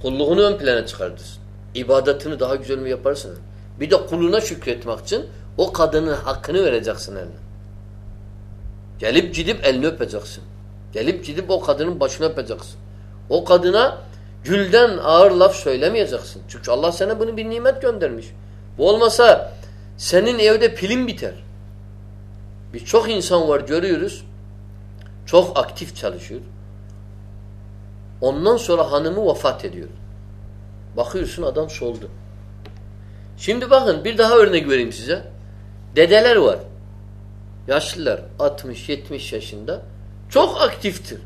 Kulluğunu ön plana çıkartırsın. İbadetini daha güzel mi yaparsın? Bir de kuluna şükretmek için o kadının hakkını vereceksin eline. Gelip gidip elini öpeceksin. Gelip gidip o kadının başını öpeceksin. O kadına gülden ağır laf söylemeyeceksin. Çünkü Allah sana bunu bir nimet göndermiş. Bu olmasa senin evde pilin biter. Bir çok insan var görüyoruz. Çok aktif çalışıyor. Ondan sonra hanımı vefat ediyor. Bakıyorsun adam soldu. Şimdi bakın bir daha örnek vereyim size. Dedeler var. Yaşlılar 60-70 yaşında. Çok aktiftir.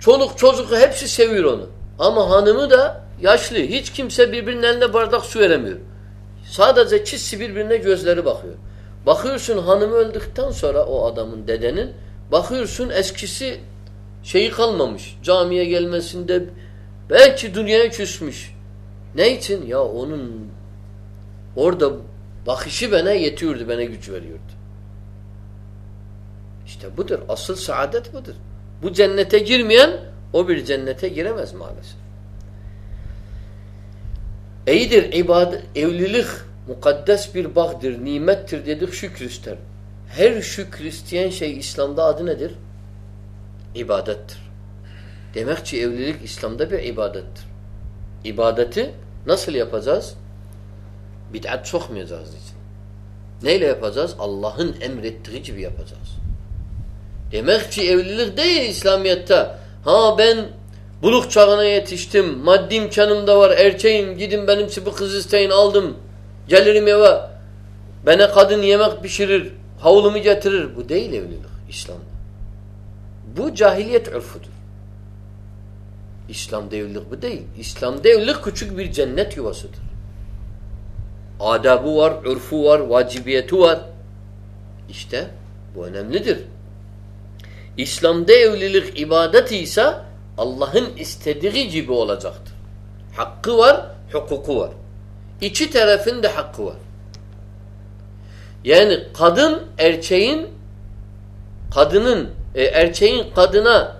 Çoluk çocuk hepsi seviyor onu. Ama hanımı da yaşlı. Hiç kimse birbirinin eline bardak su veremiyor. Sadece çizsi birbirine gözleri bakıyor. Bakıyorsun hanımı öldükten sonra o adamın dedenin bakıyorsun eskisi şeyi kalmamış. Camiye gelmesinde belki dünyaya küsmüş. Ne için? Ya onun orada bakışı bana yetiyordu, bana güç veriyordu. İşte budur. Asıl saadet budur. Bu cennete girmeyen o bir cennete giremez maalesef. İyidir ibadet, evlilik mukaddes bir bağdır, nimettir dedik şükür ister. Her şükür isteyen şey İslam'da adı nedir? İbadettir. Demek ki evlilik İslam'da bir ibadettir. İbadeti nasıl yapacağız? Bid'at sokmayacağız için. Neyle yapacağız? Allah'ın emrettiği gibi yapacağız. Demek ki evlilik değil İslamiyet'te. Ha ben buluk çağına yetiştim, maddi imkanım da var, erkeğim, gidin benim bu kız isteyin aldım. Gelirim eve, bana kadın yemek pişirir, havlumu getirir. Bu değil evlilik İslam'da. Bu cahiliyet ürfüdür. İslam'da evlilik bu değil. İslam'da evlilik küçük bir cennet yuvasıdır. Adabı var, ürfü var, vacibiyeti var. İşte bu önemlidir. İslam'da evlilik ibadet ise Allah'ın istediği gibi olacaktır. Hakkı var, hukuku var. İki tarafın da hakkı var. Yani kadın erkeğin kadının e, erkeğin kadına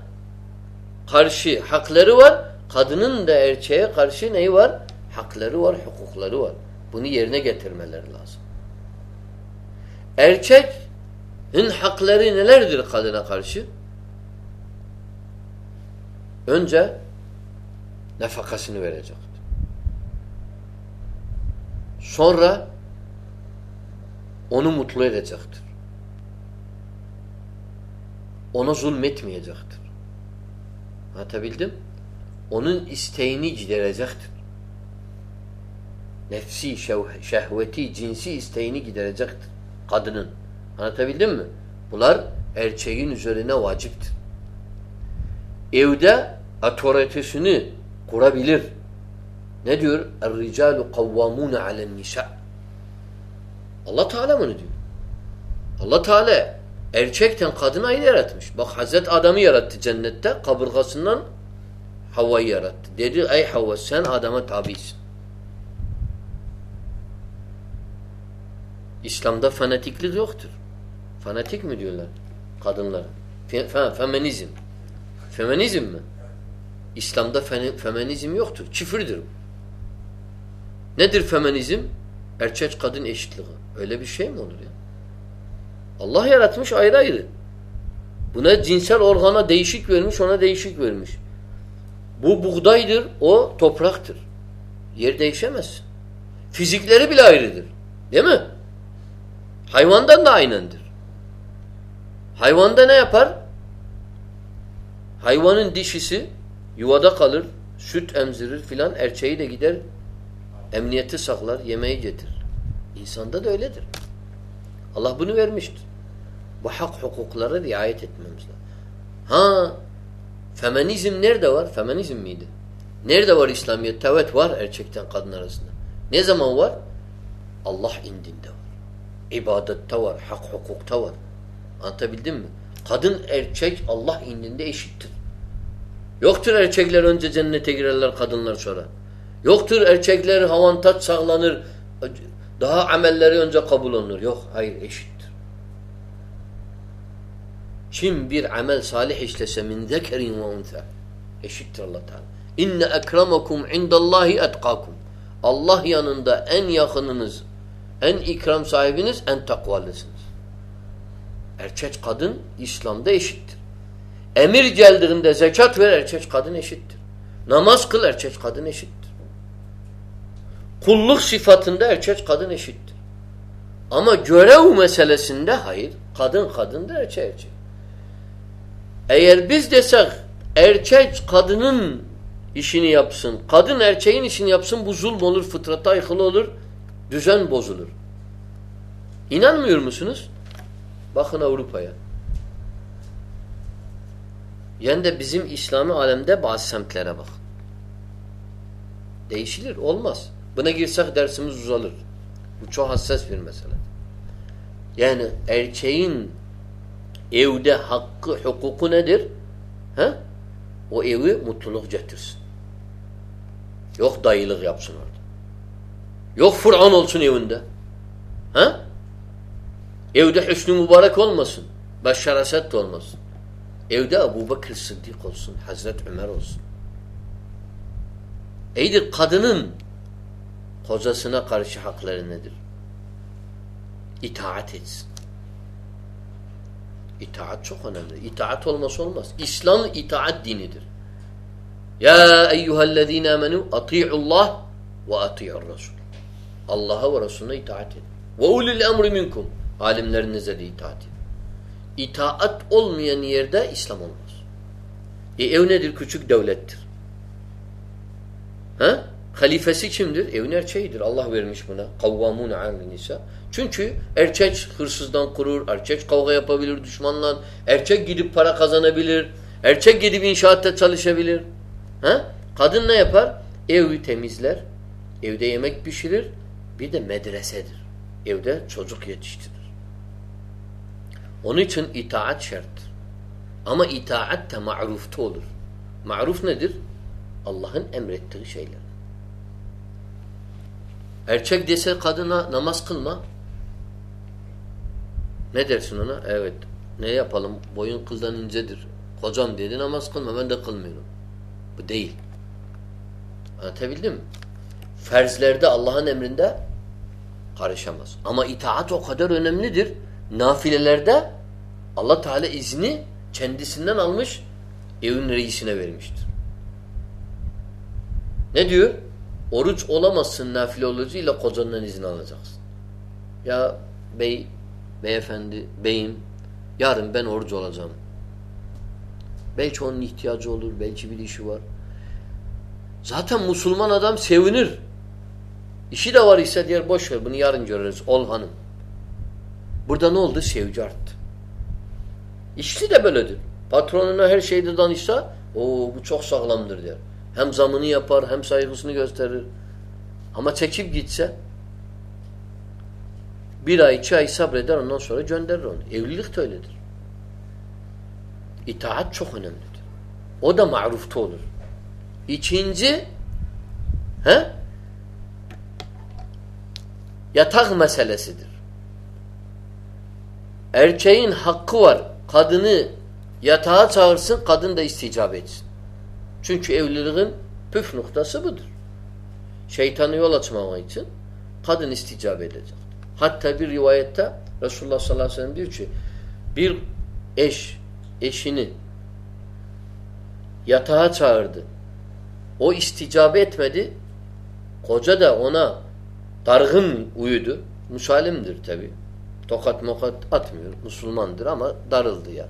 karşı hakları var. Kadının da erkeğe karşı neyi var? Hakları var, hukukları var. Bunu yerine getirmeleri lazım. Erkeğin hakları nelerdir kadına karşı? Önce nefakasını verecektir. Sonra onu mutlu edecektir. Ona zulmetmeyecektir. Anlatabildim? Onun isteğini giderecektir. Nefsi, şehveti, cinsi isteğini giderecektir. Kadının. Anlatabildim mi? Bunlar erkeğin üzerine vaciptir. Evde otoritesini kurabilir. Ne diyor? Er-ricalu kavvamune alen nisa. Allah Teala bunu diyor. Allah Teala erkekten kadını ayrı yaratmış. Bak Hazret Adam'ı yarattı cennette. Kaburgasından Havva'yı yarattı. Dedi ey Havva sen Adam'a tabisin. İslam'da fanatiklik yoktur. Fanatik mi diyorlar kadınlara? Fe, fe, feminizm. Feminizm mi? İslam'da fe, feminizm yoktur. Çifirdir. Nedir feminizm? Erkek kadın eşitliği. Öyle bir şey mi olur ya? Allah yaratmış ayrı ayrı. Buna cinsel organa değişik vermiş, ona değişik vermiş. Bu buğdaydır, o topraktır. Yer değişemez. Fizikleri bile ayrıdır. Değil mi? Hayvandan da aynendir. Hayvanda ne yapar? Hayvanın dişisi yuvada kalır, süt emzirir filan, erçeği de gider, emniyeti saklar, yemeği getirir. İnsanda da öyledir. Allah bunu vermiştir. Bu hak hukuklara riayet etmemiz lazım. Ha, feminizm nerede var? Feminizm miydi? Nerede var İslamiyet? Evet var erkekten kadın arasında. Ne zaman var? Allah indinde var. İbadette var, hak hukukta var. Anlatabildim mi? Kadın erkek Allah indinde eşittir. Yoktur erkekler önce cennete girerler, kadınlar sonra. Yoktur erkekler havantat sağlanır, daha amelleri önce kabul olunur. Yok, hayır eşittir. Kim bir amel salih işlese min zekerin ve unsa eşittir Allah Teala. İnne ekremakum indallahi etkakum. Allah yanında en yakınınız, en ikram sahibiniz, en takvalısınız. Erkek kadın İslam'da eşittir. Emir geldiğinde zekat ver erkek kadın eşittir. Namaz kıl erkek kadın eşittir. Kulluk sıfatında erkek kadın eşittir. Ama görev meselesinde hayır. Kadın kadındır erkek erkek. Eğer biz desek erkek kadının işini yapsın, kadın erkeğin işini yapsın bu zulm olur, fıtrata aykırı olur, düzen bozulur. İnanmıyor musunuz? Bakın Avrupa'ya. Yani de bizim İslami alemde bazı semtlere bak. Değişilir, olmaz. Buna girsek dersimiz uzalır. Bu çok hassas bir mesele. Yani erkeğin evde hakkı, hukuku nedir? He? O evi mutluluk getirsin. Yok dayılık yapsın orada. Yok Fıran olsun evinde. He? Evde Hüsnü Mübarek olmasın. Beşşar Esed olmasın. Evde Ebu Bekir Sıddık olsun. Hazret Ömer olsun. İyidir kadının kocasına karşı hakları nedir? İtaat etsin. İtaat çok önemli. İtaat olması olmaz. İslam itaat dinidir. Ya eyyühellezine amenu ati'ullah ve ati'ur Resul. Allah'a ve Resulüne itaat edin. Ve ulil emri minkum. Alimlerinize de itaat edin. İtaat olmayan yerde İslam olmaz. E ev nedir? Küçük devlettir. Ha? Halifesi kimdir? Evin erkeğidir. Allah vermiş buna. Kavvamun alin nisa. Çünkü erkek hırsızdan kurur, erkek kavga yapabilir düşmanla, erkek gidip para kazanabilir, erkek gidip inşaatta çalışabilir. Ha? Kadın ne yapar? Evi temizler, evde yemek pişirir, bir de medresedir. Evde çocuk yetiştirir. Onun için itaat şarttır. Ama itaat de ma'rufta olur. Ma'ruf nedir? Allah'ın emrettiği şeyler. Erkek dese kadına namaz kılma. Ne dersin ona? Evet. Ne yapalım? Boyun kızdan incedir. Kocam dedi namaz kılma. Ben de kılmıyorum. Bu değil. Anlatabildim mi? Ferzlerde Allah'ın emrinde karışamaz. Ama itaat o kadar önemlidir. Nafilelerde Allah Teala izni kendisinden almış evin reisine vermiştir. Ne diyor? Oruç olamazsın nafile orucuyla kocandan izin alacaksın. Ya bey, beyefendi, beyim yarın ben oruç olacağım. Belki onun ihtiyacı olur, belki bir işi var. Zaten Müslüman adam sevinir. İşi de var ise diğer boş ver bunu yarın görürüz. Ol hanım. Burada ne oldu? Sevgi arttı. İşçi de böyledir. Patronuna her şeyde danışsa o bu çok sağlamdır der. Hem zamını yapar hem saygısını gösterir. Ama çekip gitse bir ay iki ay sabreder ondan sonra gönderir onu. Evlilik de öyledir. İtaat çok önemlidir. O da marufta olur. İkinci he? Yatak meselesidir. Erkeğin hakkı var. Kadını yatağa çağırsın, kadın da isticap etsin. Çünkü evliliğin püf noktası budur. Şeytanı yol açmamak için kadın isticap edecek. Hatta bir rivayette Resulullah sallallahu aleyhi ve sellem diyor ki bir eş eşini yatağa çağırdı. O isticabe etmedi. Koca da ona dargın uyudu. Musalimdir tabi. Tokat mokat atmıyor. Müslümandır ama darıldı ya.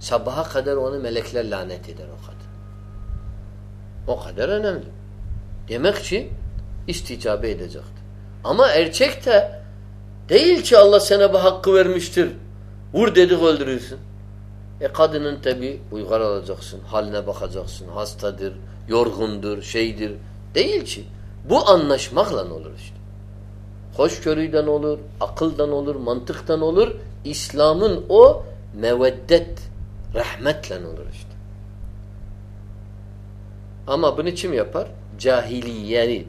Sabaha kadar onu melekler lanet eder o kadın. O kadar önemli. Demek ki isticabe edecektir. Ama erkek de değil ki Allah sana bu hakkı vermiştir. Vur dedik öldürürsün. E kadının tabi uygar alacaksın, haline bakacaksın, hastadır, yorgundur, şeydir. Değil ki. Bu anlaşmakla olur işte. Hoşgörüden olur, akıldan olur, mantıktan olur. İslam'ın o meveddet, rahmetle olur işte. Ama bunu kim yapar? Cahiliyeni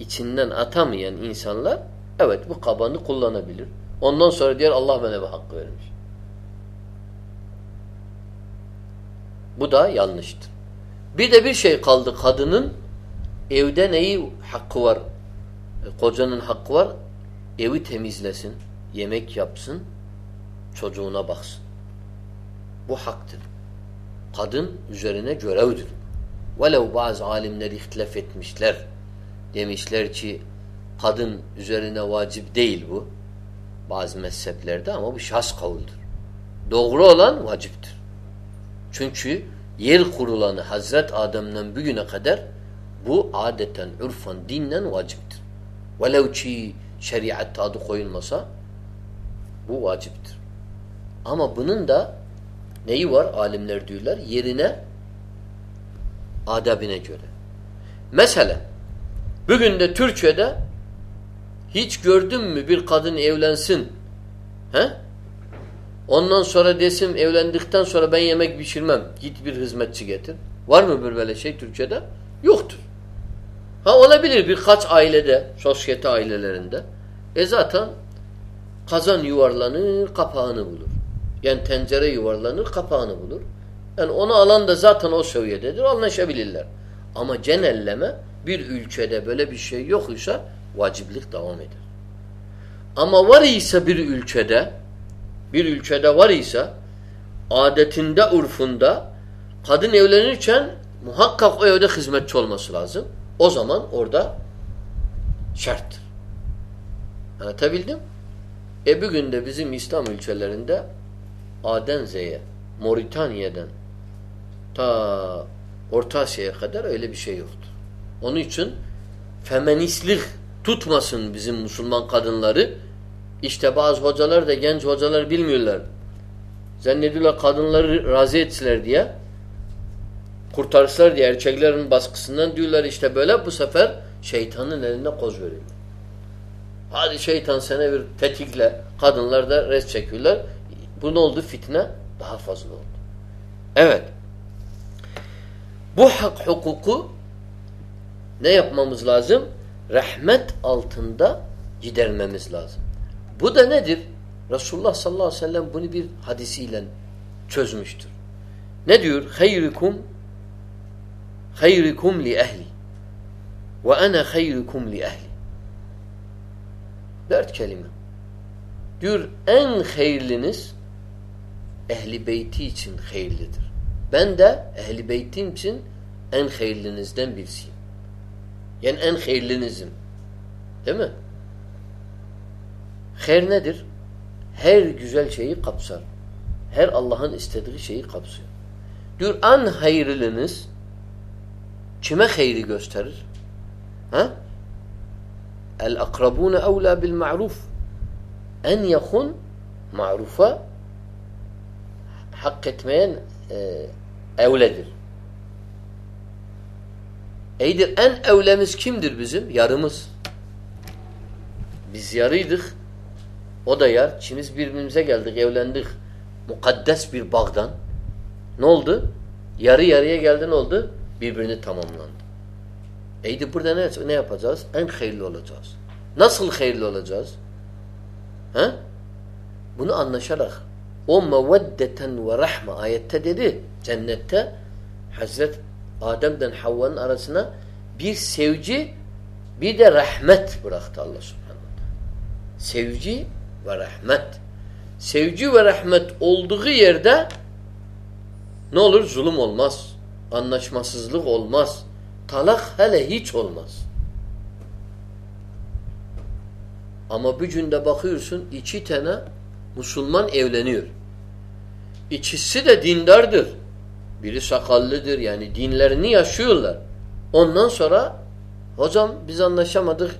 içinden atamayan insanlar evet bu kabanı kullanabilir. Ondan sonra diğer Allah bana bu hakkı vermiş. Bu da yanlıştır. Bir de bir şey kaldı kadının evde neyi hakkı var? Kocanın hakkı var. Evi temizlesin, yemek yapsın, çocuğuna baksın. Bu haktır. Kadın üzerine görevdir. Velev bazı alimler ihtilaf etmişler. Demişler ki kadın üzerine vacip değil bu. Bazı mezheplerde ama bu şahs kavuldür. Doğru olan vaciptir. Çünkü yer kurulanı Hazret Adem'den bugüne kadar bu adeten, ürfan, dinlen vaciptir. Velev ki şeriatta adı koyulmasa bu vaciptir. Ama bunun da neyi var alimler diyorlar? Yerine adabine göre. Mesela bugün de Türkiye'de hiç gördün mü bir kadın evlensin? He? Ondan sonra desin evlendikten sonra ben yemek pişirmem. Git bir hizmetçi getir. Var mı böyle şey Türkiye'de? Yoktur. Ha olabilir birkaç ailede, sosyete ailelerinde. E zaten kazan yuvarlanır, kapağını bulur. Yani tencere yuvarlanır, kapağını bulur. Yani onu alan da zaten o seviyededir, anlaşabilirler. Ama genelleme bir ülkede böyle bir şey yok ise vaciplik devam eder. Ama var ise bir ülkede bir ülkede var ise adetinde, urfunda kadın evlenirken muhakkak o evde hizmetçi olması lazım. O zaman orada şarttır. Anlatabildim? E bugün de bizim İslam ülkelerinde Aden Z'ye, Moritanya'dan ta Orta Asya'ya kadar öyle bir şey yoktur. Onun için feministlik tutmasın bizim Müslüman kadınları. İşte bazı hocalar da genç hocalar bilmiyorlar. Zannediyorlar kadınları razı etsinler diye kurtarırlar diye erkeklerin baskısından diyorlar işte böyle bu sefer şeytanın eline koz veriyor. Hadi şeytan sene bir tetikle kadınlar da res çekiyorlar. Bu ne oldu? Fitne daha fazla oldu. Evet. Bu hak hukuku ne yapmamız lazım? Rahmet altında gidermemiz lazım. Bu da nedir? Resulullah sallallahu aleyhi ve sellem bunu bir hadisiyle çözmüştür. Ne diyor? Hayrukum hayrukum li ehli ve ana hayrukum li ehli. Dört kelime. Diyor en hayırlınız ehli beyti için hayırlıdır. Ben de ehli beytim için en hayırlınızdan birisiyim. Yani en hayırlınızım. Değil mi? Hayır nedir? Her güzel şeyi kapsar. Her Allah'ın istediği şeyi kapsıyor. Diyor en hayırlınız kime hayri gösterir? Ha? El akrabune evla bil ma'ruf. En yakun ma'rufa hak etmeyen e, evledir. Eydir en evlemiz kimdir bizim? Yarımız. Biz yarıydık. O da yar. Çimiz birbirimize geldik, evlendik. Mukaddes bir bağdan. Ne oldu? Yarı yarıya geldi ne oldu? Birbirini tamamlandı. Eydi burada ne, ne yapacağız? En hayırlı olacağız. Nasıl hayırlı olacağız? He? Bunu anlaşarak. O meveddeten ve rahme ayette dedi. Cennette Hazret Adem'den Havva'nın arasına bir sevci bir de rahmet bıraktı Allah subhanahu Sevci ve rahmet. Sevci ve rahmet olduğu yerde ne olur? Zulüm olmaz. Anlaşmasızlık olmaz. Talak hele hiç olmaz. Ama bir günde bakıyorsun iki tane Müslüman evleniyor. İkisi de dindardır. Biri sakallıdır yani dinlerini yaşıyorlar. Ondan sonra hocam biz anlaşamadık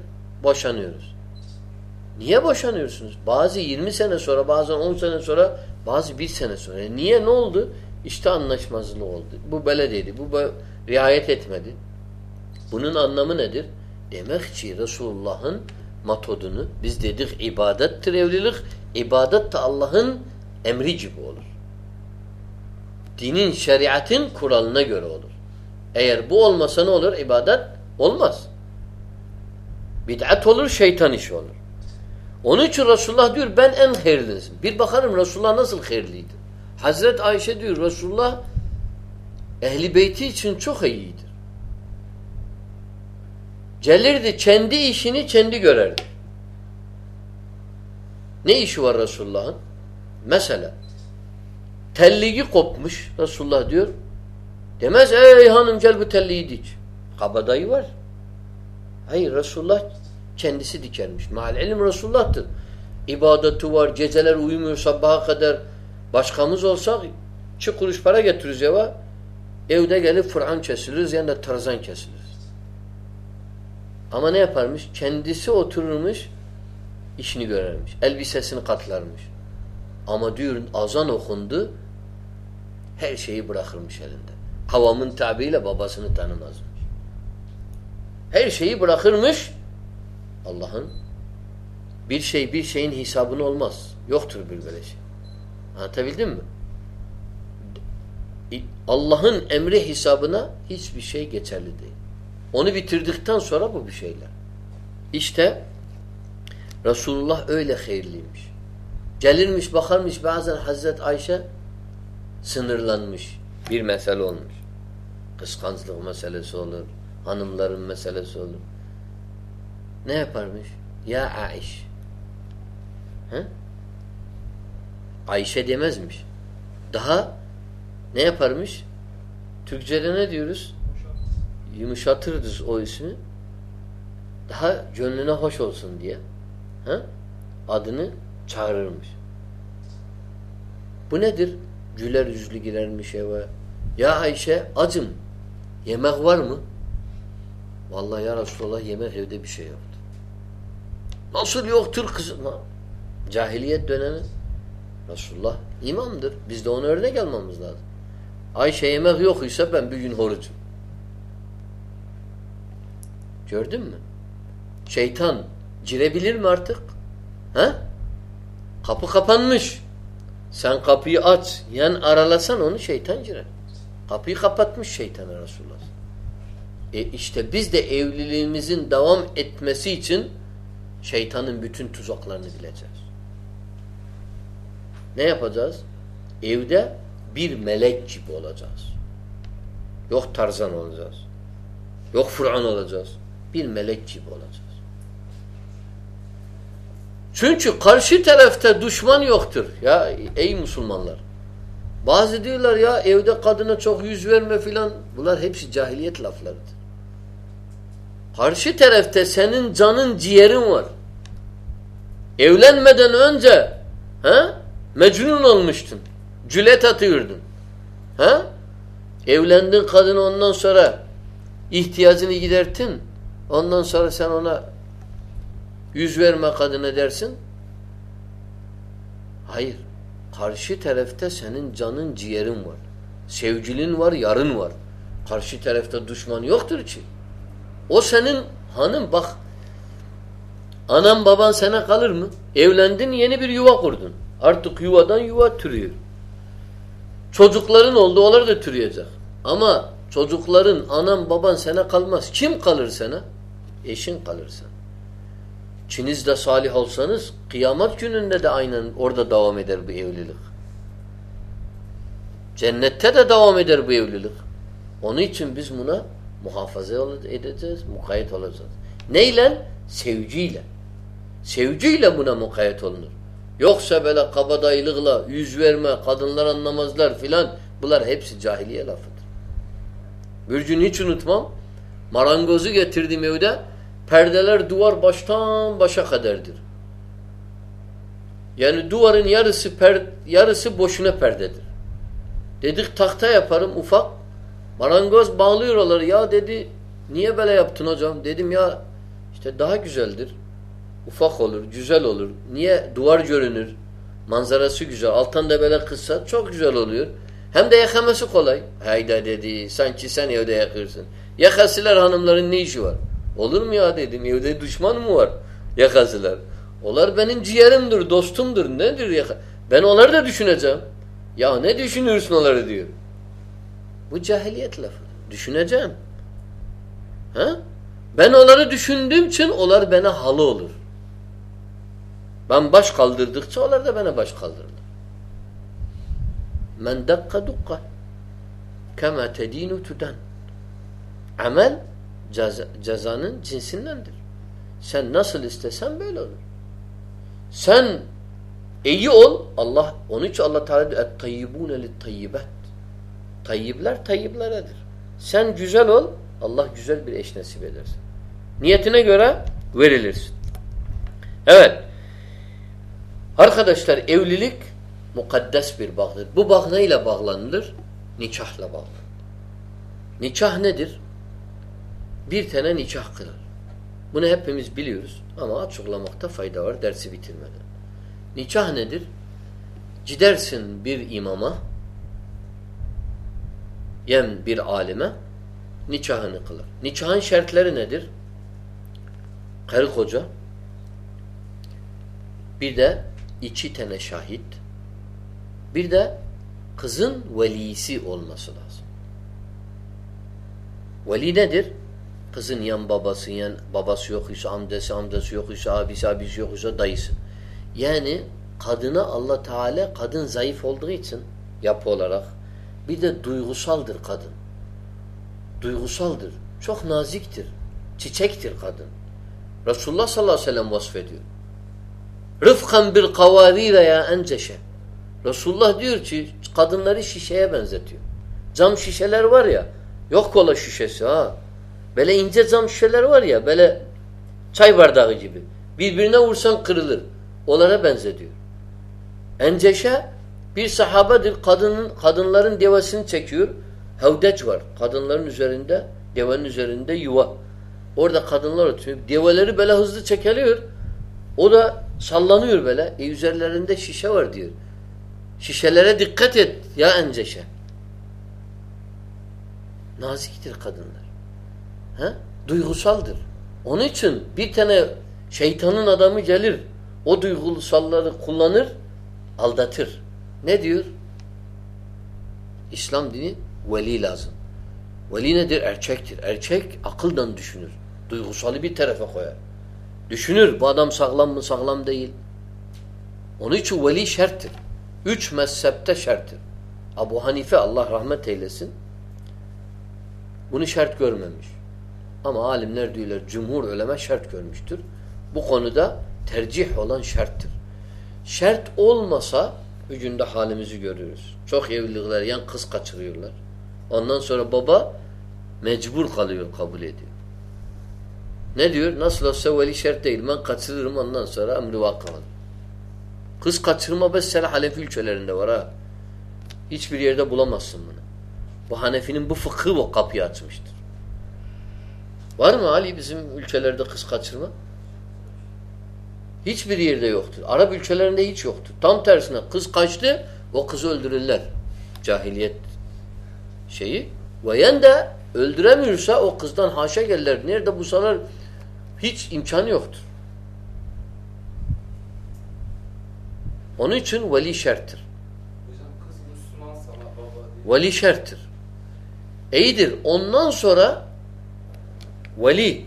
boşanıyoruz. Niye boşanıyorsunuz? Bazı 20 sene sonra bazen 10 sene sonra bazı bir sene sonra. E niye ne oldu? İşte anlaşmazlık oldu. Bu böyle dedi. Bu riayet etmedi. Bunun anlamı nedir? Demek ki Resulullah'ın metodunu biz dedik ibadettir evlilik. İbadet de Allah'ın emri gibi olur. Dinin, şeriatın kuralına göre olur. Eğer bu olmasa ne olur? İbadet olmaz. Bid'at olur, şeytan işi olur. Onun için Resulullah diyor ben en hayırlısın. Bir bakarım Resulullah nasıl hayırlıydı. Hazret Ayşe diyor Resulullah ehli beyti için çok iyidir. Gelirdi kendi işini kendi görerdi. Ne işi var Resulullah'ın? Mesela telliği kopmuş Resulullah diyor. Demez ey hanım gel bu telliği dik. Kabadayı var. Hayır Resulullah kendisi dikermiş. Mahal ilim Resulullah'tır. İbadeti var, geceler uyumuyor sabaha kadar. Başkamız olsak çi kuruş para getiririz eve. Evde gelip Fır'an kesiliriz yani de tarzan kesiliriz. Ama ne yaparmış? Kendisi otururmuş, işini görermiş. Elbisesini katlarmış. Ama diyor azan okundu, her şeyi bırakırmış elinde. Havamın tabiyle babasını tanımazmış. Her şeyi bırakırmış, Allah'ın bir şey bir şeyin hesabını olmaz. Yoktur bir böyle şey. Anlatabildim mi? Allah'ın emri hesabına hiçbir şey geçerli değil. Onu bitirdikten sonra bu bir şeyler. İşte Resulullah öyle hayırlıymış. Gelirmiş bakarmış bazen Hazret Ayşe sınırlanmış. Bir mesele olmuş. Kıskançlık meselesi olur. Hanımların meselesi olur. Ne yaparmış? Ya Aiş. He? Ayşe demezmiş. Daha ne yaparmış? Türkçe'de ne diyoruz? Yumuşatırız o ismi. Daha gönlüne hoş olsun diye. He? Adını çağırırmış. Bu nedir? Güler yüzlü girermiş eve. Ya Ayşe acım. Yemek var mı? Vallahi ya Resulallah yemek evde bir şey yoktu. Nasıl yoktur kızım? Cahiliyet dönemi. Resulullah imamdır. Biz de ona örnek almamız lazım. Ayşe yemek yok ise ben bir gün horucum. Gördün mü? Şeytan girebilir mi artık? Ha? Kapı kapanmış. Sen kapıyı aç, yan aralasan onu şeytan girer. Kapıyı kapatmış şeytana Resulullah. E işte biz de evliliğimizin devam etmesi için şeytanın bütün tuzaklarını bileceğiz. Ne yapacağız? Evde bir melek gibi olacağız. Yok tarzan olacağız. Yok Fur'an olacağız. Bir melek gibi olacağız. Çünkü karşı tarafta düşman yoktur. Ya ey Müslümanlar. Bazı diyorlar ya evde kadına çok yüz verme filan. Bunlar hepsi cahiliyet laflarıdır. Karşı tarafta senin canın ciğerin var. Evlenmeden önce he, mecnun olmuştun. Cület atıyordun. He? Evlendin kadın ondan sonra ihtiyacını gidertin. Ondan sonra sen ona yüz verme kadına dersin. Hayır. karşı tarafta senin canın ciğerin var. Sevgilin var, yarın var. Karşı tarafta düşman yoktur ki. O senin hanım bak anan baban sana kalır mı? Evlendin yeni bir yuva kurdun. Artık yuvadan yuva türüyor. Çocukların oldu onlar da türüyecek. Ama çocukların anan baban sana kalmaz. Kim kalır sana? Eşin kalır sana. İkiniz de salih olsanız kıyamet gününde de aynen orada devam eder bu evlilik. Cennette de devam eder bu evlilik. Onun için biz buna muhafaza edeceğiz, mukayyet olacağız. Neyle? Sevgiyle. Sevgiyle buna mukayyet olunur. Yoksa böyle kabadayılıkla, yüz verme, kadınlar anlamazlar filan bunlar hepsi cahiliye lafıdır. Bir gün hiç unutmam. Marangozu getirdim evde. Perdeler duvar baştan başa kadardır. Yani duvarın yarısı per, yarısı boşuna perdedir. Dedik tahta yaparım ufak. Marangoz bağlıyor onları. Ya dedi niye böyle yaptın hocam? Dedim ya işte daha güzeldir. Ufak olur, güzel olur. Niye? Duvar görünür. Manzarası güzel. Alttan da böyle kısa çok güzel oluyor. Hem de yakaması kolay. Hayda dedi. Sanki sen evde yakırsın. Yakasılar hanımların ne işi var? Olur mu ya dedim. Evde düşman mı var? Yakasılar. Onlar benim ciğerimdir, dostumdur. Nedir yaka? Ben onları da düşüneceğim. Ya ne düşünürsün onları diyor. Bu cahiliyet lafı. Düşüneceğim. Ha? Ben onları düşündüğüm için onlar bana halı olur. Ben baş kaldırdıkça onlar da bana baş kaldırırlar. Men dakka dukka kema tedinu tudan. Amel ceza, cezanın cinsindendir. Sen nasıl istesen böyle olur. Sen iyi ol. Allah onun için Allah Teala diyor et-tayyibune tayyibleredir. Sen güzel ol. Allah güzel bir eş nasip edersin. Niyetine göre verilirsin. Evet. Arkadaşlar evlilik mukaddes bir bağdır. Bu bağ neyle bağlanılır? Nikahla bağlanır. Nikah nedir? Bir tane nikah kılar. Bunu hepimiz biliyoruz ama açıklamakta fayda var dersi bitirmeden. Nikah nedir? Gidersin bir imama yem bir alime nikahını kılar. Nikahın şartları nedir? Karı koca bir de iki tane şahit bir de kızın velisi olması lazım. Veli nedir? Kızın yan babası, yan babası yok ise, amcası, amcası yok ise, abisi, abisi yok ise, dayısı. Yani kadına Allah Teala kadın zayıf olduğu için yapı olarak bir de duygusaldır kadın. Duygusaldır. Çok naziktir. Çiçektir kadın. Resulullah sallallahu aleyhi ve sellem vasfediyor. Rıfkan bir kavarire ya enceşe. Resulullah diyor ki kadınları şişeye benzetiyor. Cam şişeler var ya yok kola şişesi ha. Böyle ince cam şişeler var ya böyle çay bardağı gibi. Birbirine vursan kırılır. Onlara benzetiyor. Enceşe bir sahabedir. Kadının, kadınların devasını çekiyor. Hevdeç var. Kadınların üzerinde, devenin üzerinde yuva. Orada kadınlar oturuyor. Develeri böyle hızlı çekeliyor. O da sallanıyor böyle. E üzerlerinde şişe var diyor. Şişelere dikkat et ya enceşe. Naziktir kadınlar. He? Duygusaldır. Onun için bir tane şeytanın adamı gelir. O duygusalları kullanır, aldatır. Ne diyor? İslam dini veli lazım. Veli nedir? Erkektir. Erkek akıldan düşünür. Duygusalı bir tarafa koyar. Düşünür bu adam sağlam mı sağlam değil. Onun için veli şerttir. Üç mezhepte şerttir. Abu Hanife Allah rahmet eylesin bunu şart görmemiş. Ama alimler diyorlar cumhur ulema şart görmüştür. Bu konuda tercih olan şarttır. Şart olmasa gücünde halimizi görüyoruz. Çok evlilikler yan kız kaçırıyorlar. Ondan sonra baba mecbur kalıyor kabul ediyor. Ne diyor? Nasıl olsa veli şart değil. Ben kaçırırım ondan sonra emri vakalı. Kız kaçırma mesela Hanefi ülkelerinde var ha. Hiçbir yerde bulamazsın bunu. Bu Hanefi'nin bu fıkhı bu kapıyı açmıştır. Var mı Ali bizim ülkelerde kız kaçırma? Hiçbir yerde yoktur. Arap ülkelerinde hiç yoktur. Tam tersine kız kaçtı o kızı öldürürler. Cahiliyet şeyi. Ve de öldüremiyorsa o kızdan haşa gelirler. Nerede bulsalar hiç imkanı yoktur. Onun için veli şerttir. Veli şerttir. İyidir. Ondan sonra veli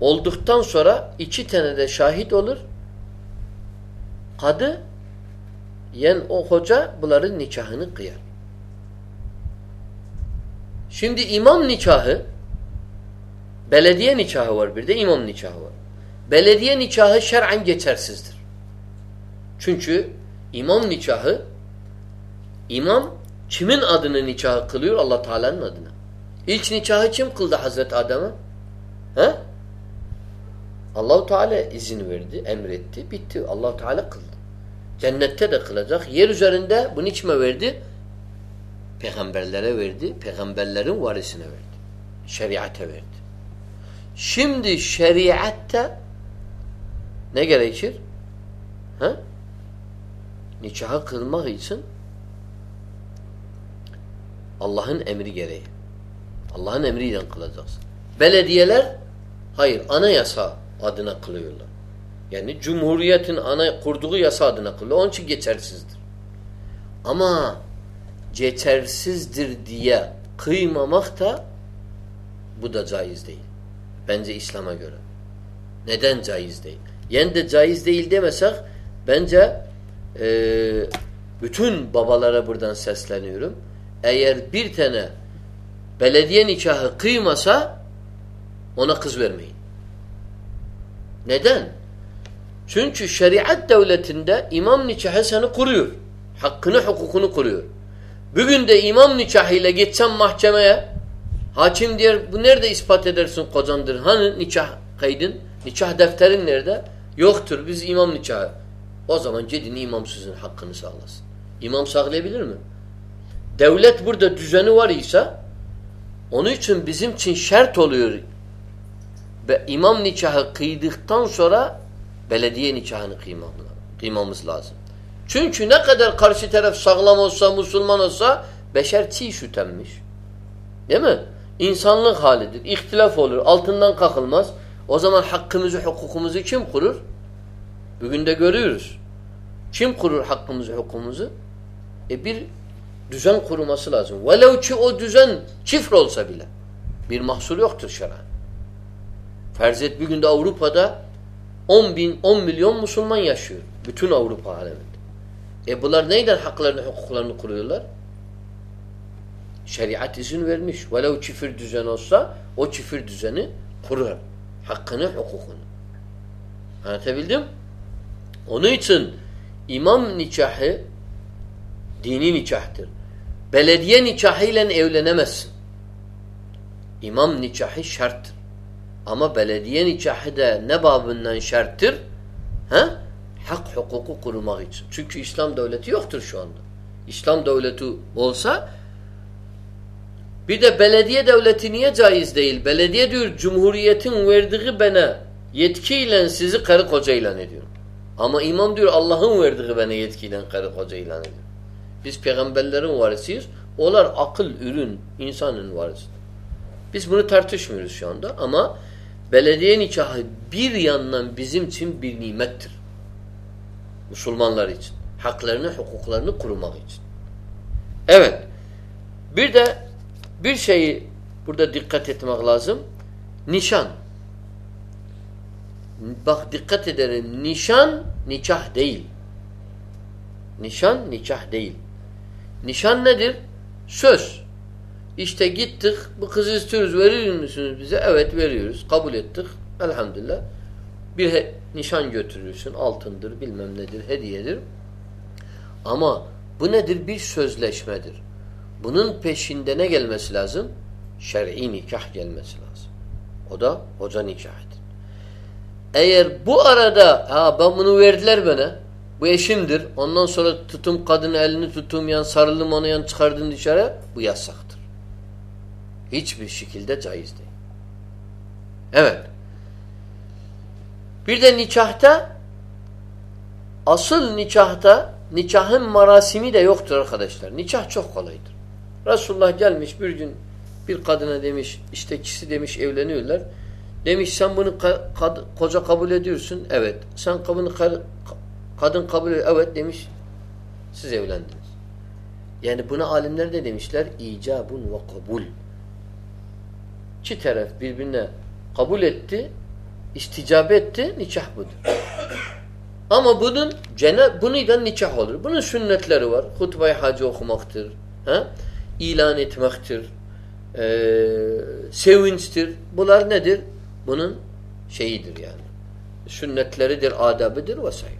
olduktan sonra iki tane de şahit olur. Kadı yen o hoca bunların nikahını kıyar. Şimdi imam nikahı belediye nikahı var bir de imam nikahı var. Belediye nikahı şer'en geçersizdir. Çünkü imam nikahı imam kimin adını nikahı kılıyor? Allah Teala'nın adına. İlk nikahı kim kıldı Hazreti Adem'e? He? Allahu Teala izin verdi, emretti, bitti. Allahu Teala kıldı. Cennette de kılacak. Yer üzerinde bunu kime verdi? Peygamberlere verdi. Peygamberlerin varisine verdi. Şeriate verdi. Şimdi şeriatte ne gerekir? Ha? Nikahı kılmak için Allah'ın emri gereği. Allah'ın emriyle kılacaksın. Belediyeler hayır anayasa adına kılıyorlar. Yani Cumhuriyet'in ana kurduğu yasa adına kılıyor. Onun için geçersizdir. Ama geçersizdir diye kıymamak da bu da caiz değil. Bence İslam'a göre. Neden caiz değil? Yani de caiz değil demesek bence e, bütün babalara buradan sesleniyorum. Eğer bir tane belediye nikahı kıymasa ona kız vermeyin. Neden? Çünkü şeriat devletinde imam nikahı seni kuruyor. Hakkını, hukukunu kuruyor. Bugün de imam nikahıyla geçsen mahkemeye hakim diyor bu nerede ispat edersin kocandır? Hani nikah kaydın? Nikah defterin nerede? Yoktur. Biz imam nikahı. O zaman gidin imam sizin hakkını sağlasın. İmam sağlayabilir mi? Devlet burada düzeni var ise onun için bizim için şart oluyor. Ve imam nikahı kıydıktan sonra belediye nikahını kıymamız lazım. Çünkü ne kadar karşı taraf sağlam olsa, Müslüman olsa beşer çiğ sütenmiş. Değil mi? İnsanlık halidir. İhtilaf olur. Altından kalkılmaz. O zaman hakkımızı, hukukumuzu kim kurur? Bugün de görüyoruz. Kim kurur hakkımızı, hukukumuzu? E bir düzen kurulması lazım. Velev ki o düzen çift olsa bile. Bir mahsur yoktur şer'an. Farz et bir günde Avrupa'da 10 bin, 10 milyon Müslüman yaşıyor. Bütün Avrupa aleminde. E bunlar neyden haklarını, hukuklarını kuruyorlar? Şeriat izin vermiş. Velev çifir düzen olsa o çifir düzeni kurur. Hakkını, hukukunu. Anlatabildim? Onun için imam nikahı dini nikahtır. Belediye nikahıyla evlenemezsin. İmam nikahı şarttır. Ama belediye nikahı da ne babından şarttır? Ha? Hak hukuku kurmak için. Çünkü İslam devleti yoktur şu anda. İslam devleti olsa bir de belediye devleti niye caiz değil? Belediye diyor cumhuriyetin verdiği bana yetkiyle sizi karı koca ilan ediyorum. Ama imam diyor Allah'ın verdiği bana yetkiyle karı koca ilan ediyor. Biz peygamberlerin varisiyiz. Onlar akıl, ürün, insanın varisi. Biz bunu tartışmıyoruz şu anda ama belediye nikahı bir yandan bizim için bir nimettir. Müslümanlar için. Haklarını, hukuklarını korumak için. Evet. Bir de bir şeyi burada dikkat etmek lazım. Nişan. Bak dikkat edelim. Nişan nikah değil. Nişan nikah değil. Nişan nedir? Söz. İşte gittik, bu kızı istiyoruz, verir misiniz bize? Evet veriyoruz, kabul ettik. Elhamdülillah. Bir nişan götürürsün, altındır, bilmem nedir, hediyedir. Ama bu nedir? Bir sözleşmedir. Bunun peşinde ne gelmesi lazım? Şer'i nikah gelmesi lazım. O da hoca nikahıdır. Eğer bu arada ha ben bunu verdiler bana, bu eşimdir. Ondan sonra tutum kadın elini tutum yan sarılım onu yan çıkardın dışarı. Bu yasaktır. Hiçbir şekilde caiz değil. Evet. Bir de nikahta asıl nikahta nikahın marasimi de yoktur arkadaşlar. Nikah çok kolaydır. Resulullah gelmiş bir gün bir kadına demiş işte ikisi demiş evleniyorlar. Demiş sen bunu ka kad koca kabul ediyorsun. Evet. Sen bunu ka kadın kabul ediyor. Evet demiş. Siz evlendiniz. Yani buna alimler de demişler icabun ve kabul. İki taraf birbirine kabul etti, isticabe etti, nikah budur. Ama bunun cene bunu da nikah olur. Bunun sünnetleri var. Hutbay hacı okumaktır. Ha? İlan etmektir. Ee, sevinçtir. Bunlar nedir? Bunun şeyidir yani. Sünnetleridir, adabıdır vesaire.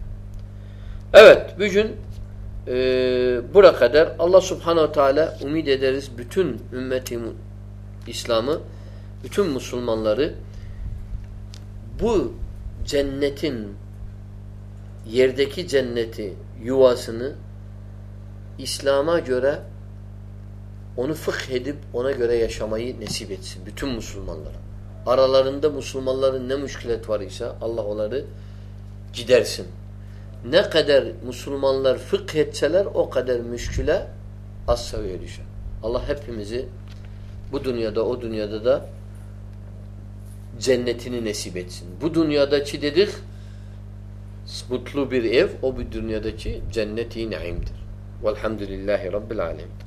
Evet, bugün e, bura kadar Allah subhanehu teala umid ederiz bütün ümmeti İslam'ı, bütün Müslümanları bu cennetin yerdeki cenneti, yuvasını İslam'a göre onu fıkh edip ona göre yaşamayı nasip etsin bütün Müslümanlara. Aralarında Müslümanların ne müşkilet var ise Allah onları gidersin. Ne kadar Müslümanlar fıkh etseler o kadar müşküle az seviyeye düşer. Allah hepimizi bu dünyada o dünyada da cennetini nasip etsin. Bu dünyadaki dedik mutlu bir ev o bir dünyadaki cenneti naimdir. Velhamdülillahi Rabbil alemin.